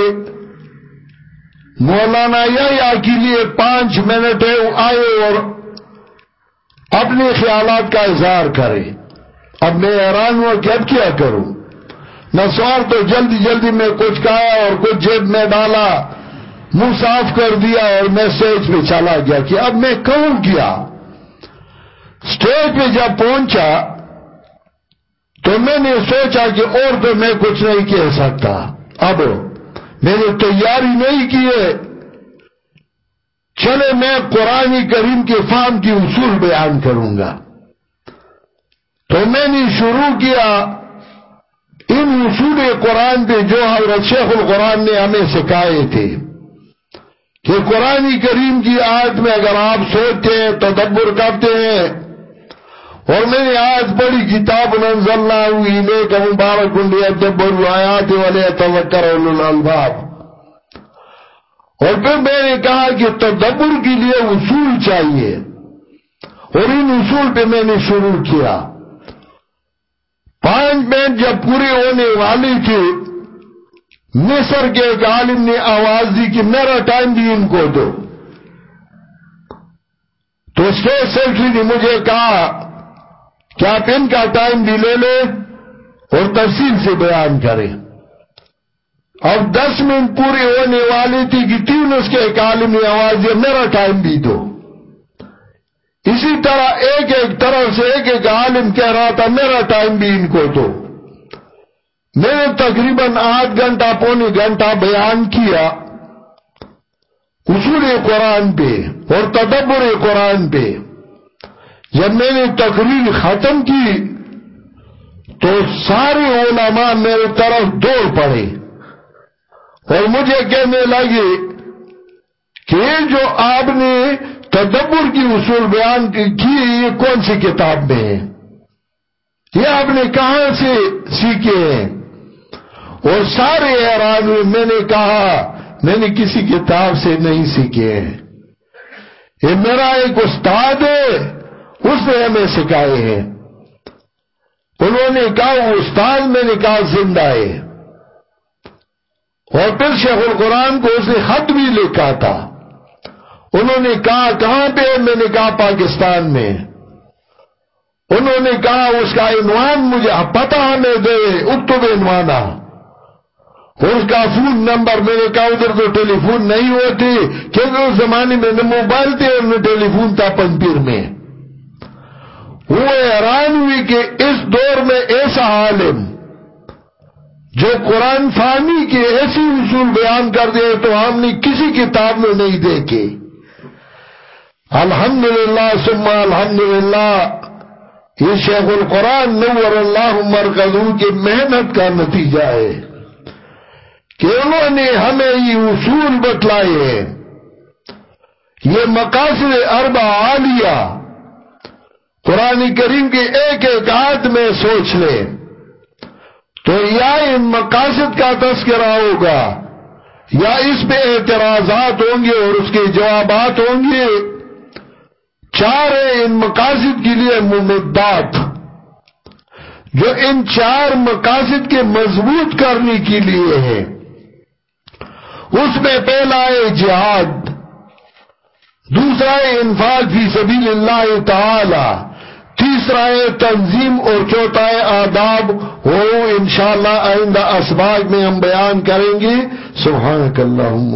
مولانا یا کے لیے پانچ منٹ آئے اور اپنے خیالات کا اظہار کرے اب میں حیران ہوا کہ اب کیا کروں۔ نسوار تو جلدی جلدی میں کچھ کہا اور کچھ جیب میں ڈالا، منہ صاف کر دیا اور میں اسٹیج پہ چلا گیا کہ اب میں کہوں کیا۔ اسٹیج پہ جب پہنچا تو میں نے سوچا کہ اور تو میں کچھ نہیں کہہ سکتا۔ اب میں نے تیاری نہیں کی ہے۔ چلے میں قرآن کریم کے فام کی اصول بیان کروں گا۔ تو میں نے شروع کیا ان اصول قرآن پہ جو حضرت شیخ القرآن نے ہمیں سکھائے تھے۔ کہ قرآن کریم کی آیت میں اگر آپ سوچتے ہیں تو دبر کرتے ہیں اور میں نے آج بڑی کتاب ننزلنا ہوئی لے کا مبارک انڈی ادبر آیات والے توکر الالباب اور پھر میں نے کہا کہ تدبر کے لیے اصول چاہیے۔ اور ان اصول پہ میں نے شروع کیا۔ پانچ منٹ جب پوری ہونے والی تھی مصر کے ایک عالم نے آواز دی کہ میرا ٹائم بھی ان کو دو۔ تو اسٹیٹ سیکٹری نے مجھے کہا کہ آپ ان کا ٹائم بھی لے لیں اور تفصیل سے بیان کریں۔ اب دس منٹ پوری ہونے والی تھی کہ تین اس کے ایک عالمی آواز یہ میرا ٹائم بھی دو۔ اسی طرح ایک ایک طرف سے ایک ایک عالم کہہ رہا تھا، میرا ٹائم بھی ان کو دو۔ میں نے تقریباً آٹھ گھنٹہ، پونے گھنٹہ بیان کیا اصول قرآن پہ اور تدبر قرآن پہ۔ جب میں نے تقریر ختم کی تو سارے علماء میرے طرف دوڑ پڑے اور مجھے کہنے لگے کہ جو آپ نے تدبر کی اصول بیان کی یہ کون سی کتاب میں ہے؟ یہ آپ نے کہاں سے سیکھے ہیں؟ اور سارے حیران ہوئے میں نے کہا، میں نے کسی کتاب سے نہیں سیکھے ہیں۔ یہ میرا ایک استاد ہے۔ اس نے ہمیں سکھائے ہیں۔ انہوں نے کہا، استاد میں نے کہا، زندہ ہے۔ اور پھر شیخ القرآن کو اس نے خط بھی لکھا تھا۔ انہوں نے کہا، کہاں پہ میں نے کہا، پاکستان میں۔ انہوں نے کہا، اس کا عنوان مجھے پتا ہمیں دے اکتب عنوانا اس کا فون نمبر، میں نے کہا، ادھر تو ٹیلی فون نہیں ہوتی کیونکہ اس زمانے میں نہ موبائل تھے اور نہ ٹیلی فون تھا پنپیر میں۔ وہ حیران ہوئی کہ اس دور میں ایسا عالم جو قرآن فانی کے ایسی اصول بیان کر دے تو ہم نے کسی کتاب میں نہیں دیکھے۔ الحمدللہ، ثم الحمدللہ، یہ شیخ القرآن نور اللہ مرکزوں کی محنت کا نتیجہ ہے کہ انہوں نے ہمیں یہ اصول بتلائے ہیں۔ یہ مقاصد اربع عالیہ قرآن کریم کے ایک ایک آیت میں سوچ لیں تو یا ان مقاصد کا تذکرہ ہوگا، یا اس پہ اعتراضات ہوں گے اور اس کے جوابات ہوں گے۔ چار ان مقاصد کے لیے ممدات، جو ان چار مقاصد کے مضبوط کرنے کے لیے ہے اس میں پہلا ہے جہاد، دوسرا ہے انفاق فی سبیل اللہ تعالی۔ تیسرا ہے تنظیم اور چوتھا ہے آداب ہو انشاءاللہ آئندہ اسباق میں ہم بیان کریں گے سبحانک اللہم